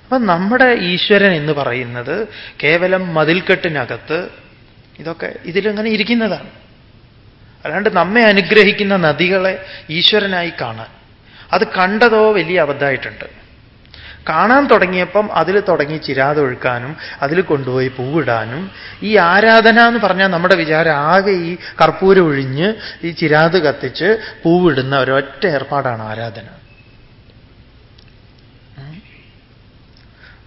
അപ്പൊ നമ്മുടെ ഈശ്വരൻ എന്ന് പറയുന്നത് കേവലം മതിൽക്കെട്ടിനകത്ത് ഇതൊക്കെ ഇതിലിങ്ങനെ ഇരിക്കുന്നതാണ്. അല്ലാണ്ട് നമ്മെ അനുഗ്രഹിക്കുന്ന നദികളെ ഈശ്വരനായി കാണാൻ. അത് കണ്ടതോ വലിയ അബദ്ധമായിട്ടുണ്ട്. കാണാൻ തുടങ്ങിയപ്പം അതിൽ തുടങ്ങി ചിരാതൊഴുക്കാനും അതിൽ കൊണ്ടുപോയി പൂവിടാനും ഈ ആരാധന എന്ന് പറഞ്ഞാൽ നമ്മുടെ വിചാരം ആകെ ഈ കർപ്പൂരം ഒഴിഞ്ഞ് ഈ ചിരാത് കത്തിച്ച് പൂവിടുന്ന ഒരൊറ്റ ഏർപ്പാടാണ് ആരാധന.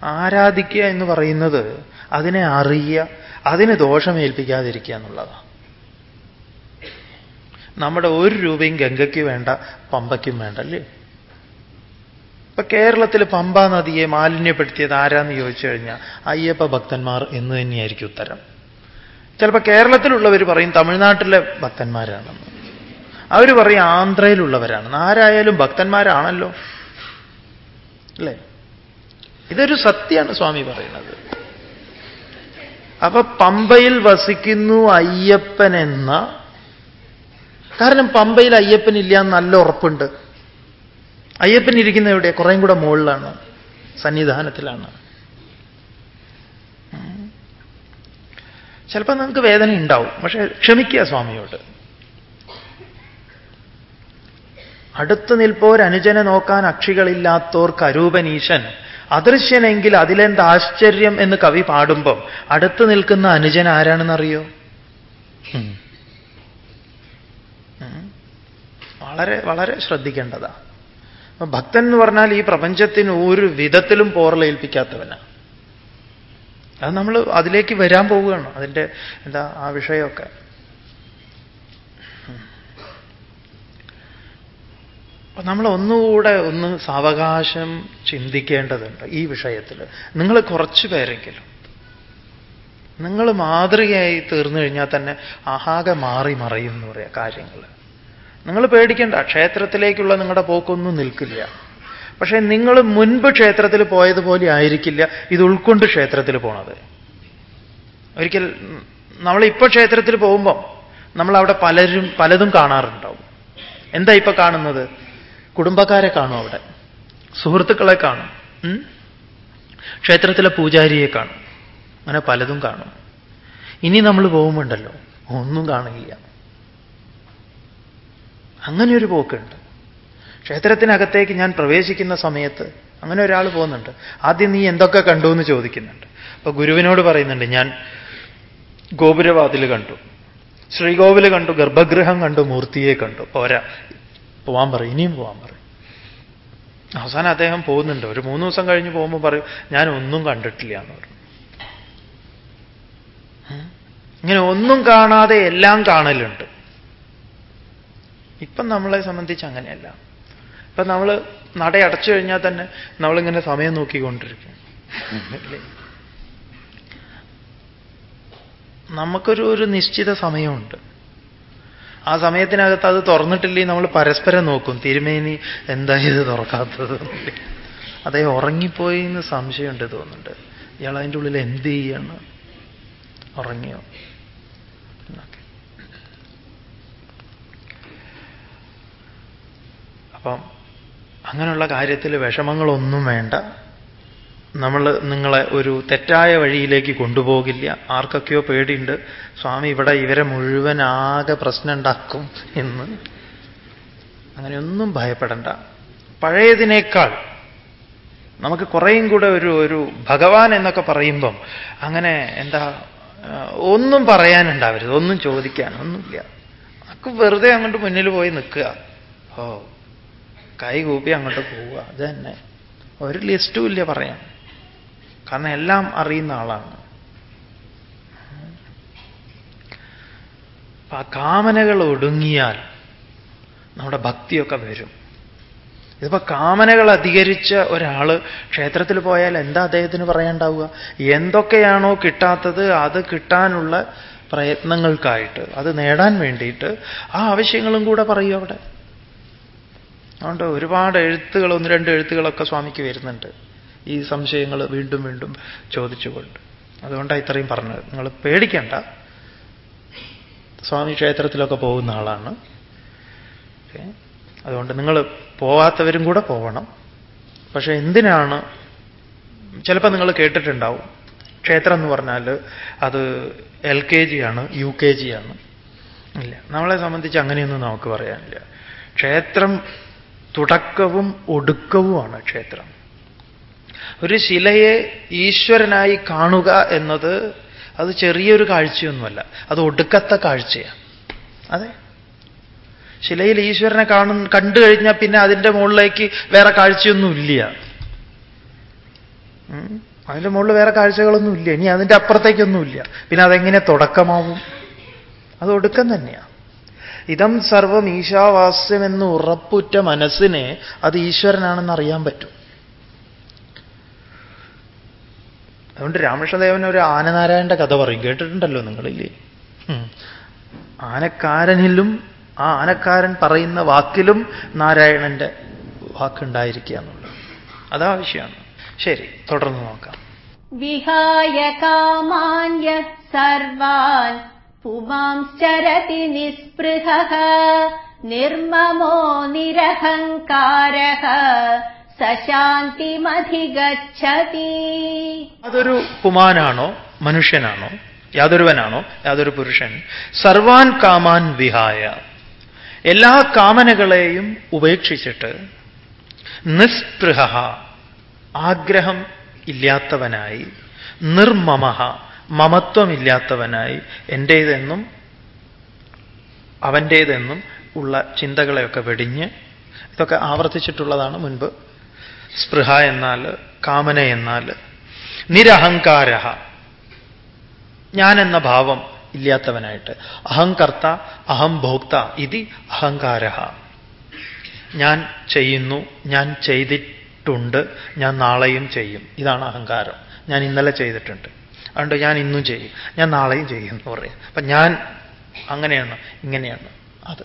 ആരാധിക്കുക എന്ന് പറയുന്നത് അതിനെ അറിയുക അതിന് ദോഷമേൽപ്പിക്കാതിരിക്കുക എന്നുള്ളതാണ്. നമ്മുടെ ഒരു രൂപയും ഗംഗയ്ക്ക് വേണ്ട പമ്പയ്ക്കും വേണ്ടല്ലേ ഇപ്പൊ കേരളത്തിൽ പമ്പാ നദിയെ മാലിന്യപ്പെടുത്തിയത് ആരാന്ന് ചോദിച്ചു കഴിഞ്ഞാൽ അയ്യപ്പ ഭക്തന്മാർ എന്ന് തന്നെയായിരിക്കും ഉത്തരം. ചിലപ്പോൾ കേരളത്തിലുള്ളവർ പറയും തമിഴ്നാട്ടിലെ ഭക്തന്മാരാണെന്ന് അവർ പറയും ആന്ധ്രയിലുള്ളവരാണെന്ന് ആരായാലും ഭക്തന്മാരാണല്ലോ. അല്ലേ? ഇതൊരു സത്യമാണ് സ്വാമി പറയുന്നത്. അപ്പൊ പമ്പയിൽ വസിക്കുന്നു അയ്യപ്പൻ എന്ന കാരണം പമ്പയിൽ അയ്യപ്പൻ ഇല്ല നല്ല ഉറപ്പുണ്ട്. അയ്യപ്പൻ ഇരിക്കുന്ന എവിടെ കുറേയും കൂടെ മുകളിലാണ് സന്നിധാനത്തിലാണ്. ചിലപ്പോൾ നിങ്ങൾക്ക് വേദന ഉണ്ടാവും പക്ഷേ ക്ഷമിക്കുക സ്വാമിയോട്. അടുത്തു നിൽപ്പോർ അനുജനെ നോക്കാൻ അക്ഷികളില്ലാത്തോർക്ക് അരൂപനീശൻ അദൃശ്യനെങ്കിൽ അതിലെന്ത് ആശ്ചര്യം എന്ന് കവി പാടുമ്പം അടുത്തു നിൽക്കുന്ന അനുജൻ ആരാണെന്നറിയോ? വളരെ വളരെ ശ്രദ്ധിക്കേണ്ടതാ. ഭക്തൻ എന്ന് പറഞ്ഞാൽ ഈ പ്രപഞ്ചത്തിന് ഒരു വിധത്തിലും പോറലേൽപ്പിക്കാത്തവനാണ് അത് നമ്മൾ അതിലേക്ക് വരാൻ പോവുകയാണ് അതിന്റെ എന്താ ആ വിഷയമൊക്കെ. അപ്പൊ നമ്മൾ ഒന്നുകൂടെ ഒന്ന് സാവകാശം ചിന്തിക്കേണ്ടതുണ്ട് ഈ വിഷയത്തിൽ. നിങ്ങൾ കുറച്ച് പേരെങ്കിലും. നിങ്ങൾ മാതൃകയായി തീർന്നു കഴിഞ്ഞാൽ തന്നെ ആഹാകെ മാറി മറയും എന്ന് പറയാം കാര്യങ്ങൾ. നിങ്ങൾ പേടിക്കണ്ട ക്ഷേത്രത്തിലേക്കുള്ള നിങ്ങളുടെ പോക്കൊന്നും നിൽക്കില്ല. പക്ഷേ നിങ്ങൾ മുൻപ് ക്ഷേത്രത്തിൽ പോയതുപോലെ ആയിരിക്കില്ല ഇത് ഉൾക്കൊണ്ട് ക്ഷേത്രത്തിൽ പോണത്. ഒരിക്കൽ നമ്മളിപ്പോൾ ക്ഷേത്രത്തിൽ പോകുമ്പം നമ്മൾ അവിടെ പലരും പലതും കാണാറുണ്ടാവും. എന്താ ഇപ്പൊ കാണുന്നത്? കുടുംബക്കാരെ കാണും അവിടെ. സുഹൃത്തുക്കളെ കാണും. ക്ഷേത്രത്തിലെ പൂജാരിയെ കാണും. അങ്ങനെ പലതും കാണും. ഇനി നമ്മൾ പോകുമ്പോണ്ടല്ലോ? ഒന്നും കാണില്ല അങ്ങനെ ഒരു പോക്കുണ്ട്. ക്ഷേത്രത്തിനകത്തേക്ക് ഞാൻ പ്രവേശിക്കുന്ന സമയത്ത് അങ്ങനെ ഒരാൾ പോകുന്നുണ്ട്. ആദ്യം നീ എന്തൊക്കെ കണ്ടു? എന്ന് ചോദിക്കുന്നുണ്ട്. അപ്പൊ ഗുരുവിനോട് പറയുന്നുണ്ട് ഞാൻ ഗോപുരവാതിൽ കണ്ടു ശ്രീകോവിൽ കണ്ടു ഗർഭഗൃഹം കണ്ടു മൂർത്തിയെ കണ്ടു. പോരാ പോവാൻ പറയും ഇനിയും പോവാൻ പറയും. അവസാനം അദ്ദേഹം പോകുന്നുണ്ട്. ഒരു മൂന്ന് ദിവസം കഴിഞ്ഞ് പോകുമ്പോൾ പറയും ഞാൻ ഒന്നും കണ്ടിട്ടില്ല എന്ന് പറഞ്ഞു. ഇങ്ങനെ ഒന്നും കാണാതെ എല്ലാം കാണലുണ്ട്. ഇപ്പം നമ്മളെ സംബന്ധിച്ച് അങ്ങനെയല്ല. ഇപ്പം നമ്മൾ നട അടച്ചു കഴിഞ്ഞാൽ തന്നെ നമ്മളിങ്ങനെ സമയം നോക്കിക്കൊണ്ടിരിക്കും? നമുക്കൊരു ഒരു നിശ്ചിത സമയമുണ്ട്. ആ സമയത്തിനകത്ത് അത് തുറന്നിട്ടില്ലേ നമ്മൾ പരസ്പരം നോക്കും. തിരുമേനി എന്താ ഇത് തുറക്കാത്തത്? അതേ ഉറങ്ങിപ്പോയി എന്ന് സംശയമുണ്ട് തോന്നുന്നുണ്ട്. ഇയാൾ അതിന്റെ ഉള്ളിൽ എന്ത് ചെയ്യാണ്? ഉറങ്ങിയോ? അപ്പം അങ്ങനെയുള്ള കാര്യത്തിൽ വിഷമങ്ങളൊന്നും വേണ്ട. നമ്മൾ നിങ്ങളെ ഒരു തെറ്റായ വഴിയിലേക്ക് കൊണ്ടുപോകില്ല. ആർക്കൊക്കെയോ പേടിയുണ്ട്. സ്വാമി ഇവിടെ ഇവരെ മുഴുവൻ ആകെ പ്രശ്നം ഉണ്ടാക്കും എന്ന്. അങ്ങനെയൊന്നും ഭയപ്പെടണ്ട. പഴയതിനേക്കാൾ നമുക്ക് കുറേയും കൂടെ ഒരു ഒരു ഭഗവാൻ എന്നൊക്കെ പറയുമ്പം അങ്ങനെ എന്താ ഒന്നും പറയാനുണ്ടാവരുത്. ഒന്നും ചോദിക്കാനൊന്നുമില്ല. നമുക്ക് വെറുതെ അങ്ങോട്ട് മുന്നിൽ പോയി നിൽക്കുക. ഓ കൈ കൂപ്പി അങ്ങോട്ട് പോവുക. അത് തന്നെ ഒരു ലിസ്റ്റും ഇല്ല പറയാൻ. കാരണം എല്ലാം അറിയുന്ന ആളാണ്. കാമനകൾ ഒടുങ്ങിയാൽ നമ്മുടെ ഭക്തിയൊക്കെ വരും. ഇതിപ്പോ കാമനകൾ അധികരിച്ച ഒരാൾ ക്ഷേത്രത്തിൽ പോയാൽ എന്താ അദ്ദേഹത്തിന് പറയാണ്ടാവുക എന്തൊക്കെയാണോ കിട്ടാത്തത് അത് കിട്ടാനുള്ള പ്രയത്നങ്ങൾക്കായിട്ട് അത് നേടാൻ വേണ്ടിയിട്ട് ആ ആവശ്യങ്ങളും കൂടെ പറയൂ അവിടെ. അതുകൊണ്ട് ഒരുപാട് എഴുത്തുകൾ ഒന്ന് രണ്ട് എഴുത്തുകളൊക്കെ സ്വാമിക്ക് വരുന്നുണ്ട്. ഈ സംശയങ്ങൾ വീണ്ടും വീണ്ടും ചോദിച്ചുകൊണ്ട്. അതുകൊണ്ടാണ് ഇത്രയും പറഞ്ഞത്. നിങ്ങൾ പേടിക്കണ്ട. സ്വാമി ക്ഷേത്രത്തിലൊക്കെ പോകുന്ന ആളാണ്. അതുകൊണ്ട് നിങ്ങൾ പോവാത്തവരും കൂടെ പോകണം പക്ഷേ എന്തിനാണ്? ചിലപ്പോൾ നിങ്ങൾ കേട്ടിട്ടുണ്ടാവും. ക്ഷേത്രം എന്ന് പറഞ്ഞാൽ അത് എൽ കെ ജി ആണ് യു കെ ജി ആണ്. ഇല്ല. നമ്മളെ സംബന്ധിച്ച് അങ്ങനെയൊന്നും നമുക്ക് പറയാനില്ല. ക്ഷേത്രം തുടക്കവും ഒടുക്കവുമാണ് ക്ഷേത്രം. ഒരു ശിലയെ ഈശ്വരനായി കാണുക എന്നത് അത് ചെറിയൊരു കാഴ്ചയൊന്നുമല്ല. അത് ഒടുക്കത്തെ കാഴ്ചയാണ്. അതെ? ശിലയിൽ ഈശ്വരനെ കാണു കണ്ടു കഴിഞ്ഞാൽ പിന്നെ അതിന്റെ മുകളിലേക്ക് വേറെ കാഴ്ചയൊന്നുമില്ല ഇല്ല. അതിന്റെ മുകളിൽ വേറെ കാഴ്ചകളൊന്നും ഇല്ല. ഇനി അതിന്റെ അപ്പുറത്തേക്കൊന്നുമില്ല പിന്നെ അതെങ്ങനെ തുടക്കമാവും? അത് ഒടുക്കം തന്നെയാണ് ഇതം സർവം ഈശാവാസ്യമെന്ന് ഉറപ്പുറ്റ മനസ്സിനെ അത് ഈശ്വരനാണെന്ന് അറിയാൻ പറ്റും. അതുകൊണ്ട് രാമകൃഷ്ണദേവൻ ഒരു ആനനാരായണന്റെ കഥ പറയും. കേട്ടിട്ടുണ്ടല്ലോ നിങ്ങളില്ലേ? ആനക്കാരനിലും ആ ആനക്കാരൻ പറയുന്ന വാക്കിലും നാരായണന്റെ വാക്കുണ്ടായിരിക്കുക എന്നുള്ളത്. അതാവശ്യമാണ് ശരി തുടർന്ന് നോക്കാം. വിഹായ കാമാന്യ സർവാൻ पुमांश्चरति निःस्पृहः निर्ममो निरहङ्कारः स शान्तिमधिगच्छति അതൊരു പുമാനാണോ മനുഷ്യനാണോ യാതൊരുവനാണോ യാതൊരു പുരുഷൻ സർവാൻ കാമാൻ വിഹായ എല്ലാ കാമനകളെയും ഉപേക്ഷിച്ചിട്ട് നിസ്പൃഹ ആഗ്രഹം ഇല്ലാത്തവനായി നിർമ്മമഹ മമത്വമില്ലാത്തവനായി എന്റേതെന്നും അവന്റേതെന്നും ഉള്ള ചിന്തകളെയൊക്കെ വെടിഞ്ഞ് ഇതൊക്കെ ആവർത്തിച്ചിട്ടുള്ളതാണ് മുൻപ്. സ്പൃഹ എന്നാൽ കാമന എന്നാൽ നിരഹങ്കാര ഞാൻ എന്ന ഭാവം ഇല്ലാത്തവനായിട്ട്. അഹങ്കർത്ത അഹം ഭോക്ത ഇതി അഹങ്കാര ഞാൻ ചെയ്യുന്നു ഞാൻ ചെയ്തിട്ടുണ്ട് ഞാൻ നാളെയും ചെയ്യും. ഇതാണ് അഹങ്കാരം. ഞാൻ ഇന്നലെ ചെയ്തിട്ടുണ്ട്. അതുകൊണ്ട് ഞാൻ ഇന്നും ചെയ്യും. ഞാൻ നാളെയും ചെയ്യും എന്ന് പറയും. അപ്പൊ ഞാൻ അങ്ങനെയാണ് ഇങ്ങനെയാണ്. അത്.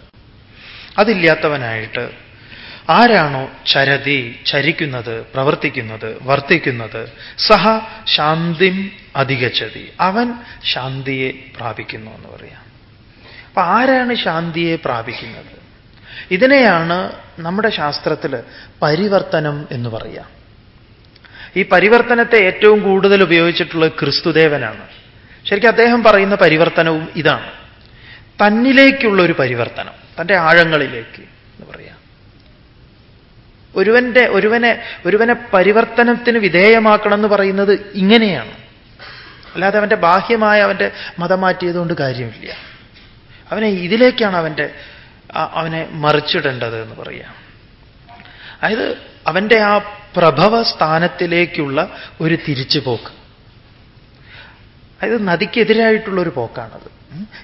അതില്ലാത്തവനായിട്ട് ആരാണോ ചരതി ചരിക്കുന്നത് പ്രവർത്തിക്കുന്നത് വർത്തിക്കുന്നത്? സഹ ശാന്തിം അധികച്ചതി അവൻ ശാന്തിയെ പ്രാപിക്കുന്നു എന്ന് പറയാം. അപ്പൊ ആരാണ് ശാന്തിയെ പ്രാപിക്കുന്നത്? ഇതിനെയാണ് നമ്മുടെ ശാസ്ത്രത്തിൽ പരിവർത്തനം എന്ന് പറയാം. ഈ പരിവർത്തനത്തെ ഏറ്റവും കൂടുതൽ ഉപയോഗിച്ചിട്ടുള്ളത് ക്രിസ്തുദേവനാണ്. ശരിക്കും അദ്ദേഹം പറയുന്ന പരിവർത്തനവും ഇതാണ്. തന്നിലേക്കുള്ള ഒരു പരിവർത്തനം തന്റെ ആഴങ്ങളിലേക്ക് എന്ന് പറയാം. ഒരുവന്റെ ഒരുവനെ ഒരുവനെ പരിവർത്തനത്തിന് വിധേയമാക്കണം എന്ന് പറയുന്നത് ഇങ്ങനെയാണ്. അല്ലാതെ അവന്റെ ബാഹ്യമായ അവന്റെ മതം മാറ്റിയതുകൊണ്ട് കാര്യമില്ല. അവനെ ഇതിലേക്കാണ് അവന്റെ അവനെ മറിച്ചിടേണ്ടത് എന്ന് പറയാം. അതായത് അവന്റെ ആ പ്രഭവ സ്ഥാനത്തിലേക്കുള്ള ഒരു തിരിച്ചുപോക്ക്. അതായത് നദിക്കെതിരായിട്ടുള്ള ഒരു പോക്കാണത്.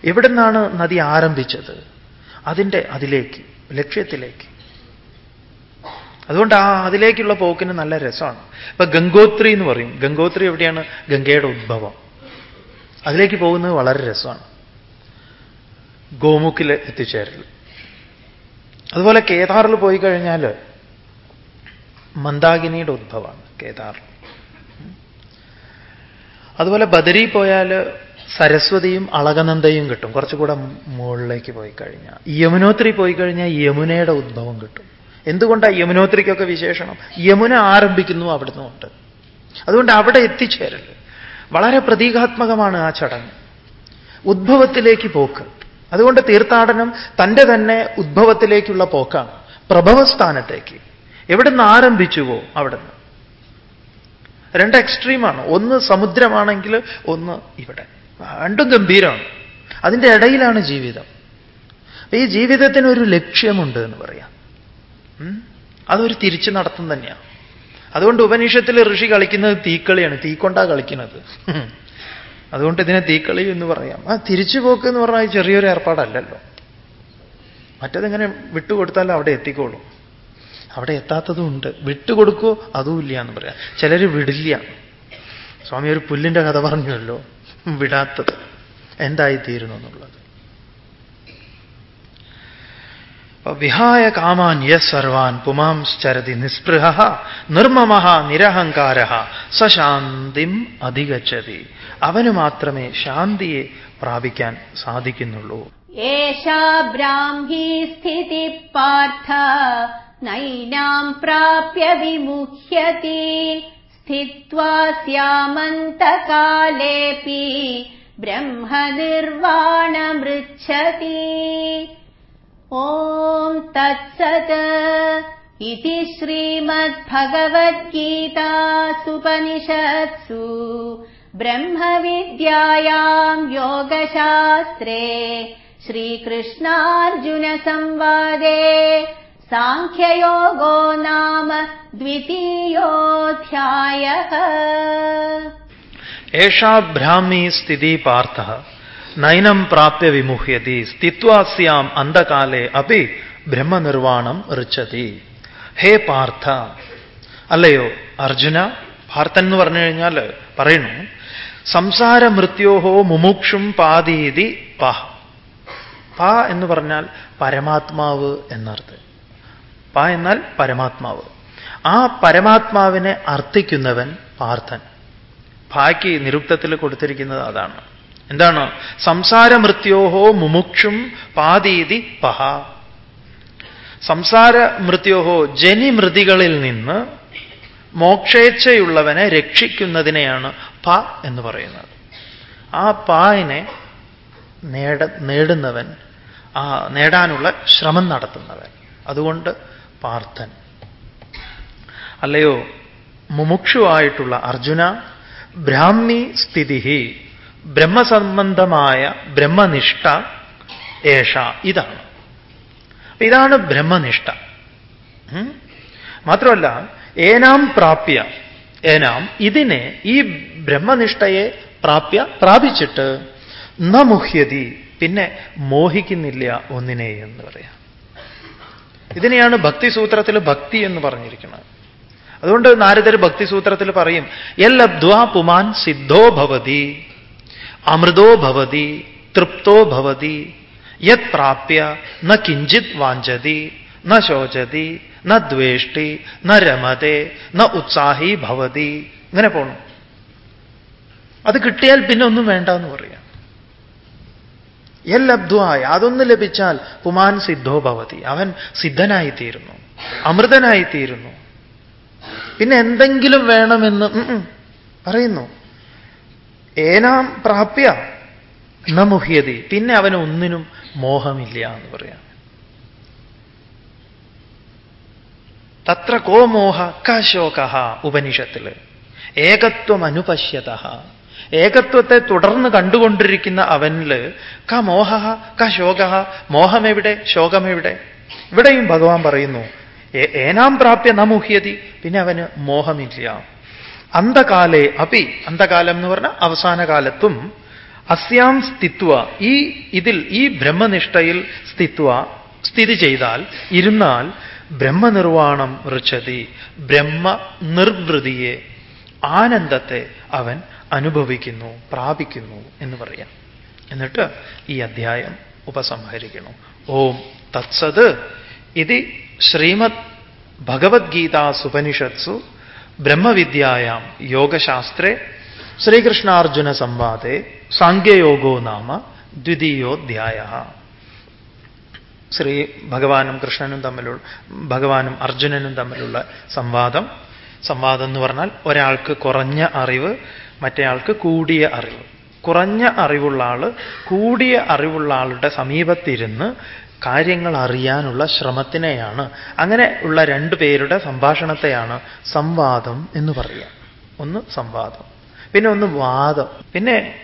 എവിടെ നിന്നാണ് നദി ആരംഭിച്ചത്? അതിന്റെ അതിലേക്ക് ലക്ഷ്യത്തിലേക്ക്. അതുകൊണ്ട് ആ അതിലേക്കുള്ള പോക്കിന് നല്ല രസമാണ്. ഇപ്പൊ ഗംഗോത്രി എന്ന് പറയും. ഗംഗോത്രി എവിടെയാണ്? ഗംഗയുടെ ഉദ്ഭവം അതിലേക്ക് പോകുന്നത് വളരെ രസമാണ്. ഗോമുക്കിൽ എത്തിച്ചേരൽ. അതുപോലെ കേദാറിൽ പോയി കഴിഞ്ഞാൽ മന്ദാകിനിയുടെ ഉദ്ഭവമാണ് കേദാർ. അതുപോലെ ബദരി പോയാൽ സരസ്വതിയും അളകനന്ദയും കിട്ടും. കുറച്ചുകൂടെ മുകളിലേക്ക് പോയി കഴിഞ്ഞാൽ യമുനോത്രി പോയി കഴിഞ്ഞാൽ യമുനയുടെ ഉദ്ഭവം കിട്ടും. എന്തുകൊണ്ടാണ് യമുനോത്രിക്കൊക്കെ വിശേഷണം? യമുന ആരംഭിക്കുന്നു അവിടുന്ന് ഉണ്ട് അതുകൊണ്ട് അവിടെ എത്തിച്ചേരൽ വളരെ പ്രതീകാത്മകമാണ് ആ ചടങ്ങ്. ഉദ്ഭവത്തിലേക്ക് പോക്ക്. അതുകൊണ്ട് തീർത്ഥാടനം തന്റെ തന്നെ ഉദ്ഭവത്തിലേക്കുള്ള പോക്കാണ്. പ്രഭവസ്ഥാനത്തേക്ക്. എവിടുന്ന് ആരംഭിച്ചുവോ അവിടുന്ന്. രണ്ട് എക്സ്ട്രീമാണ് ഒന്ന് സമുദ്രമാണെങ്കിൽ ഒന്ന് ഇവിടെ. രണ്ടും ഗംഭീരമാണ്. അതിന്റെ ഇടയിലാണ് ജീവിതം. ഈ ജീവിതത്തിന് ഒരു ലക്ഷ്യമുണ്ട് എന്ന് പറയാം. അതൊരു തിരിച്ചു നടത്തും തന്നെയാണ്. അതുകൊണ്ട് ഉപനിഷത്തിൽ ഋഷി കളിക്കുന്നത് തീക്കളിയാണ്. തീക്കൊണ്ടാ കളിക്കുന്നത്. അതുകൊണ്ട് ഇതിനെ തീക്കളി എന്ന് പറയാം. ആ തിരിച്ചുപോക്ക് എന്ന് പറഞ്ഞാൽ ചെറിയൊരു ഏർപ്പാടല്ലല്ലോ. മറ്റതിങ്ങനെ വിട്ടുകൊടുത്താൽ അവിടെ എത്തിക്കോളും. അവിടെ എത്താത്തതും ഉണ്ട്. വിട്ടുകൊടുക്കോ? അതുമില്ല എന്ന് പറയാം. ചിലർ വിടില്ല. സ്വാമി ഒരു പുല്ലിന്റെ കഥ പറഞ്ഞല്ലോ വിടാത്തത്. എന്തായിത്തീരുന്നു എന്നുള്ളത്. വിഹായ കാമാൻ യസ് സർവാൻ പുമാംശ്ചരതി നിസ്പൃഹ നിർമ്മമ നിരഹങ്കാര സശാന്തിം അധികച്ചതി അവന് മാത്രമേ ശാന്തിയെ പ്രാപിക്കാൻ സാധിക്കുന്നുള്ളൂ. സ്ഥിതി പാർത്ഥ नैनाम् प्राप्य विमुह्यति। स्थित्वा स्यामन्तकालेऽपि ब्रह्मनिर्वाणमृच्छति। ॐ तत्सत्। इति श्रीमद्भगवद्गीतासुपनिषत्सु ब्रह्मविद्यायाम् योगशास्त्रे श्रीकृष्णार्जुनसंवादे। साङ्ख्ययोगो नाम द्वितीयोऽध्यायः एषा ब्राह्मी स्थिति पार्थः നൈനം പ്രാപ്യ വിമുഹ്യതി സ്ഥിത്വാസ്യാം അന്ധകാലെ അപി ബ്രഹ്മനിർവാണം ഋച്ചതി ഹേ പാർത്ഥ അല്ലയോ അർജുന പാർത്ഥൻ എന്ന് പറഞ്ഞു കഴിഞ്ഞാൽ പറയുന്നു സംസാര മൃത്യോഹോ മുമുക്ഷും പാതീതി പ പ എന്ന് പറഞ്ഞാൽ പരമാത്മാവ് എന്നർത്ഥം പ എന്നാൽ പരമാത്മാവ്. ആ പരമാത്മാവിനെ അർത്ഥിക്കുന്നവൻ പാർത്ഥൻ. ഭാക്കി നിരുക്തത്തിൽ കൊടുത്തിരിക്കുന്നത് അതാണ്. എന്താണ്? സംസാരമൃത്യോഹോ മുമുക്ഷും പാതീതി പഹ. സംസാര മൃത്യോഹോ ജനിമൃതികളിൽ നിന്ന് മോക്ഷേച്ഛയുള്ളവനെ രക്ഷിക്കുന്നതിനെയാണ് പ എന്ന് പറയുന്നത്. ആ പായനെ നേട നേടുന്നവൻ ആ നേടാനുള്ള ശ്രമം നടത്തുന്നവൻ. അതുകൊണ്ട് പാർത്ഥൻ. അല്ലയോ മുമുക്ഷുവായിട്ടുള്ള അർജുന ബ്രാഹ്മി സ്ഥിതി ബ്രഹ്മസംബന്ധമായ ബ്രഹ്മനിഷ്ഠ ഏഷ ഇതാണ്. ഇതാണ് ബ്രഹ്മനിഷ്ഠ. മാത്രമല്ല ഏനാം പ്രാപ്യ ഏനാം ഇതിനെ ഈ ബ്രഹ്മനിഷ്ഠയെ പ്രാപ്യ പ്രാപിച്ചിട്ട് ന മുഹ്യതി പിന്നെ മോഹിക്കുന്നില്ല ഒന്നിനെ എന്ന് പറയാം. ഇതിനെയാണ് ഭക്തിസൂത്രത്തിൽ ഭക്തി എന്ന് പറഞ്ഞിരിക്കുന്നത്. അതുകൊണ്ട് നാരദർ ഭക്തിസൂത്രത്തിൽ പറയും എല്ലബ്ധ്വാ പുമാൻ സിദ്ധോ ഭവതി അമൃതോ ഭവതി തൃപ്തോ ഭവതി യത് പ്രാപ്യ ന കിഞ്ചിത് വാഞ്ചതി ന ശോചതി ന ദ്വേഷ്ടി ന രമതെ ന ഉത്സാഹി ഭവതി. ഇങ്ങനെ പോണം. അത് കിട്ടിയാൽ പിന്നെ ഒന്നും വേണ്ട എന്ന് പറയാം. എല്ലബ്ധ്വായ അതൊന്ന് ലഭിച്ചാൽ പുമാൻ സിദ്ധോ ഭവതി. അവൻ സിദ്ധനായിത്തീരുന്നു അമൃതനായിത്തീരുന്നു. പിന്നെ എന്തെങ്കിലും വേണമെന്ന് പറയുന്നു. ഏനാം പ്രാപ്യ ന മുഹ്യതി പിന്നെ അവന് ഒന്നിനും മോഹമില്ല എന്ന് പറയാം. തത്ര കോ മോഹ കശോക ഉപനിഷത്തിൽ. ഏകത്വം അനുപശ്യത ഏകത്വത്തെ തുടർന്ന് കണ്ടുകൊണ്ടിരിക്കുന്ന അവനിൽ ക മോഹ ക ശോക മോഹമെവിടെ ശോകമെവിടെ? ഇവിടെയും ഭഗവാൻ പറയുന്നു ഏനാം പ്രാപ്യ നമുഹ്യതി പിന്നെ അവന് മോഹമില്ല. അന്ധകാലേ അപി അന്ധകാലം എന്ന് പറഞ്ഞാൽ അവസാന കാലത്തും അസ്യാം സ്ഥിത്വ ഈ ഇതിൽ ഈ ബ്രഹ്മനിഷ്ഠയിൽ സ്ഥിത്വ സ്ഥിതി ചെയ്താൽ ഇരുന്നാൽ ബ്രഹ്മനിർവാണം ഋച്ചതി ബ്രഹ്മ നിർവൃതിയെ ആനന്ദത്തെ അവൻ അനുഭവിക്കുന്നു പ്രാപിക്കുന്നു എന്ന് പറയാം. എന്നിട്ട് ഈ അധ്യായം ഉപസംഹരിക്കണം ഓം തത്സത് ഇത് ശ്രീമദ് ഭഗവത്ഗീതാസുപനിഷത്സു ബ്രഹ്മവിദ്യായാം യോഗശാസ്ത്രേ ശ്രീകൃഷ്ണാർജുന സംവാദേ സാങ്കേയോഗോ നാമ ദ്വിതീയോധ്യായ. ശ്രീ ഭഗവാനും കൃഷ്ണനും തമ്മിലുള്ള ഭഗവാനും അർജുനനും തമ്മിലുള്ള സംവാദം. സംവാദം എന്ന് പറഞ്ഞാൽ ഒരാൾക്ക് കുറഞ്ഞ അറിവ് മറ്റേയാൾക്ക് കൂടിയ അറിവ്. കുറഞ്ഞ അറിവുള്ള ആൾ കൂടിയ അറിവുള്ള ആളുടെ സമീപത്തിരുന്ന് കാര്യങ്ങൾ അറിയാനുള്ള ശ്രമത്തിനെയാണ്. അങ്ങനെ ഉള്ള രണ്ടു പേരുടെ സംഭാഷണത്തെയാണ് സംവാദം എന്ന് പറയുക. ഒന്ന് സംവാദം. പിന്നെ ഒന്ന് വാദം. പിന്നെ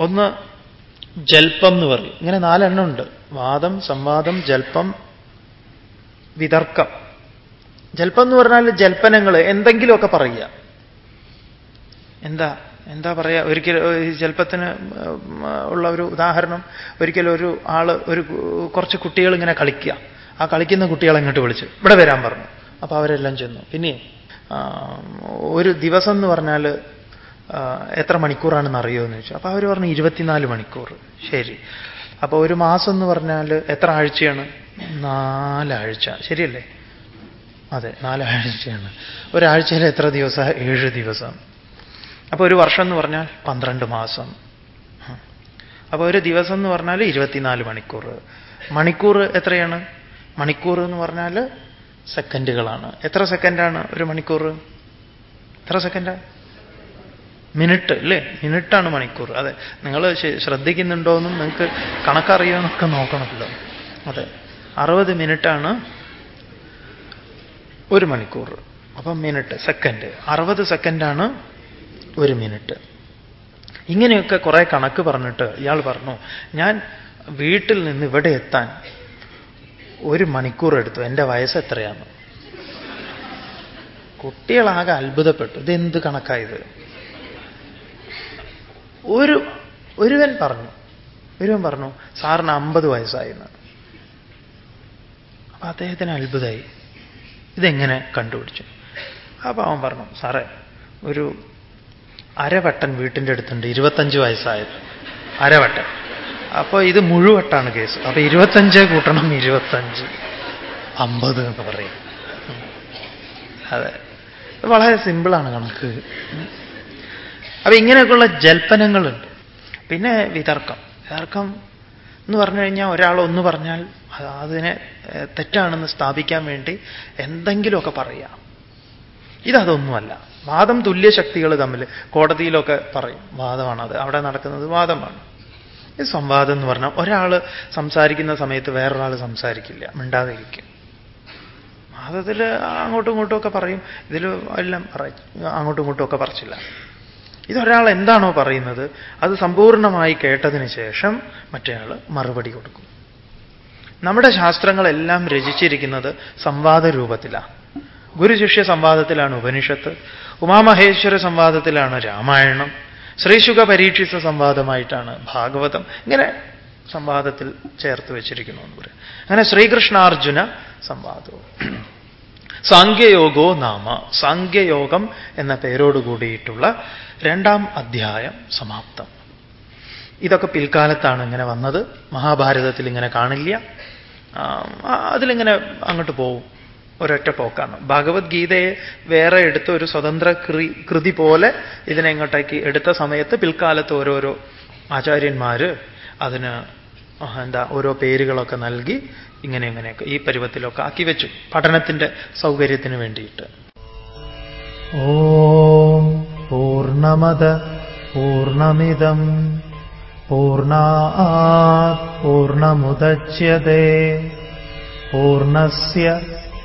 ഒന്ന് ജൽപ്പം എന്ന് പറയും. ഇങ്ങനെ നാലെണ്ണം ഉണ്ട്. വാദം സംവാദം ജൽപ്പം വിതർക്കം. ജൽപ്പം എന്ന് പറഞ്ഞാൽ ജൽപ്പനങ്ങൾ എന്തെങ്കിലുമൊക്കെ പറയുക. എന്താ? എന്താ പറയുക ഒരിക്കൽ ഈ ഉള്ള ഒരു ഉദാഹരണം ഒരിക്കലും ഒരു ആൾ ഒരു കുറച്ച് കുട്ടികൾ ഇങ്ങനെ കളിക്കുക ആ കളിക്കുന്ന കുട്ടികളെ ഇങ്ങോട്ട് വിളിച്ച് ഇവിടെ വരാൻ പറഞ്ഞു. അപ്പോൾ അവരെല്ലാം ചെന്നു. പിന്നെ ഒരു ദിവസം എന്ന് പറഞ്ഞാൽ എത്ര മണിക്കൂറാണെന്ന് അറിയോ എന്ന് ചോദിച്ചു. അപ്പോൾ അവർ പറഞ്ഞു ഇരുപത്തിനാല് മണിക്കൂർ ശരി. അപ്പോൾ ഒരു മാസം എന്ന് പറഞ്ഞാൽ എത്ര ആഴ്ചയാണ്? നാലാഴ്ച. ശരിയല്ലേ? അതെ നാലാഴ്ചയാണ്. ഒരാഴ്ചയിൽ എത്ര ദിവസം? ഏഴ് ദിവസം. അപ്പൊ ഒരു വർഷം എന്ന് പറഞ്ഞാൽ പന്ത്രണ്ട് മാസം. അപ്പൊ ഒരു ദിവസം എന്ന് പറഞ്ഞാൽ ഇരുപത്തിനാല് മണിക്കൂർ. മണിക്കൂർ എത്രയാണ്? മണിക്കൂർ എന്ന് പറഞ്ഞാൽ സെക്കൻഡുകളാണ്. എത്ര സെക്കൻഡാണ് ഒരു മണിക്കൂർ? എത്ര സെക്കൻഡാ? മിനിറ്റ് അല്ലേ? മിനിറ്റാണ് മണിക്കൂർ. അതെ നിങ്ങൾ ശ്രദ്ധിക്കുന്നുണ്ടോ എന്നും നിങ്ങൾക്ക് കണക്കറിയാമെന്നൊക്കെ നോക്കണമല്ലോ. അതെ അറുപത് മിനിറ്റാണ് ഒരു മണിക്കൂർ. അപ്പം മിനിറ്റ് സെക്കൻഡ്. അറുപത് സെക്കൻഡാണ് ഒരു മിനിറ്റ്. ഇങ്ങനെയൊക്കെ കുറെ കണക്ക് പറഞ്ഞിട്ട് ഇയാൾ പറഞ്ഞു ഞാൻ വീട്ടിൽ നിന്ന് ഇവിടെ എത്താൻ ഒരു മണിക്കൂർ എടുത്തു. എന്റെ വയസ്സ് എത്രയാണ്? കുട്ടികളാകെ അത്ഭുതപ്പെട്ടു. ഇതെന്ത് കണക്കായത് ഒരു ഒരുവൻ പറഞ്ഞു ഒരുവൻ പറഞ്ഞു സാറിന് അമ്പത് വയസ്സായിരുന്നു അപ്പൊ അദ്ദേഹത്തിന് അത്ഭുതമായി ഇതെങ്ങനെ കണ്ടുപിടിച്ചു? അപ്പൊ അവൻ പറഞ്ഞു സാറേ ഒരു അരവട്ടൻ വീട്ടിന്റെ അടുത്തുണ്ട്. ഇരുപത്തഞ്ച് വയസ്സായത്. അരവട്ടൻ. അപ്പോൾ ഇത് മുഴുവട്ടാണ് കേസ്. അപ്പൊ ഇരുപത്തഞ്ച് കൂട്ടണം ഇരുപത്തഞ്ച്. അമ്പത് എന്ന് പറയും. അതെ. വളരെ സിമ്പിളാണ് കണക്ക് അപ്പൊ ഇങ്ങനെയൊക്കെയുള്ള ജൽപ്പനങ്ങളുണ്ട്. പിന്നെ വിതർക്കം. വിതർക്കം എന്ന് പറഞ്ഞു കഴിഞ്ഞാൽ ഒരാൾ ഒന്ന് പറഞ്ഞാൽ അതിനെ തെറ്റാണെന്ന് സ്ഥാപിക്കാൻ വേണ്ടി എന്തെങ്കിലുമൊക്കെ പറയാം ഇതതൊന്നുമല്ല. വാദം തുല്യശക്തികൾ തമ്മിൽ കോടതിയിലൊക്കെ പറയും വാദമാണ് അത് അവിടെ നടക്കുന്നത് വാദമാണ്. ഈ സംവാദം എന്ന് പറഞ്ഞാൽ ഒരാൾ സംസാരിക്കുന്ന സമയത്ത് വേറൊരാൾ സംസാരിക്കില്ല മിണ്ടാതിരിക്കും. വാദത്തിൽ അങ്ങോട്ടും ഇങ്ങോട്ടും ഒക്കെ പറയും ഇതിൽ എല്ലാം പറയും അങ്ങോട്ടും ഇങ്ങോട്ടും ഒക്കെ പറച്ചില്ല. ഇതൊരാൾ എന്താണോ പറയുന്നത് അത് സമ്പൂർണമായി കേട്ടതിന് ശേഷം മറ്റേയാൾ മറുപടി കൊടുക്കും. നമ്മുടെ ശാസ്ത്രങ്ങളെല്ലാം രചിച്ചിരിക്കുന്നത് സംവാദ രൂപത്തിലാണ് ഗുരുശിഷ്യ സംവാദത്തിലാണ് ഉപനിഷത്ത് ഉമാമഹേശ്വര സംവാദത്തിലാണ് രാമായണം ശ്രീശുഖ പരീക്ഷിച്ച സംവാദമായിട്ടാണ് ഭാഗവതം. ഇങ്ങനെ സംവാദത്തിൽ ചേർത്ത് വെച്ചിരിക്കുന്നു എന്ന് പറയും. അങ്ങനെ ശ്രീകൃഷ്ണാർജുന സംവാദവും. സാങ്ക്യയോഗോ നാമ സാങ്ക്യയോഗം എന്ന പേരോട് കൂടിയിട്ടുള്ള രണ്ടാം അധ്യായം സമാപ്തം. ഇതൊക്കെ പിൽക്കാലത്താണ് ഇങ്ങനെ വന്നത്. മഹാഭാരതത്തിൽ ഇങ്ങനെ കാണില്ല. അതിലിങ്ങനെ അങ്ങോട്ട് പോവും. ഒരൊറ്റ പോക്കാണ്. ഭഗവത്ഗീതയെ വേറെ എടുത്ത ഒരു സ്വതന്ത്ര കൃതി കൃതി പോലെ ഇതിനെ ഇങ്ങോട്ടേക്ക് എടുത്ത സമയത്ത് പിൽക്കാലത്ത് ഓരോരോ ആചാര്യന്മാർ അതിന് എന്താ ഓരോ പേരുകളൊക്കെ നൽകി ഇങ്ങനെ ഇങ്ങനെയൊക്കെ ഈ പരുവത്തിലൊക്കെ ആക്കി വെച്ചു. പഠനത്തിന്റെ സൗകര്യത്തിന് വേണ്ടിയിട്ട്. ഓം പൂർണമത പൂർണമിതം. പൂർണാ പൂർണാത് പൂർണമുദച്യത്തെ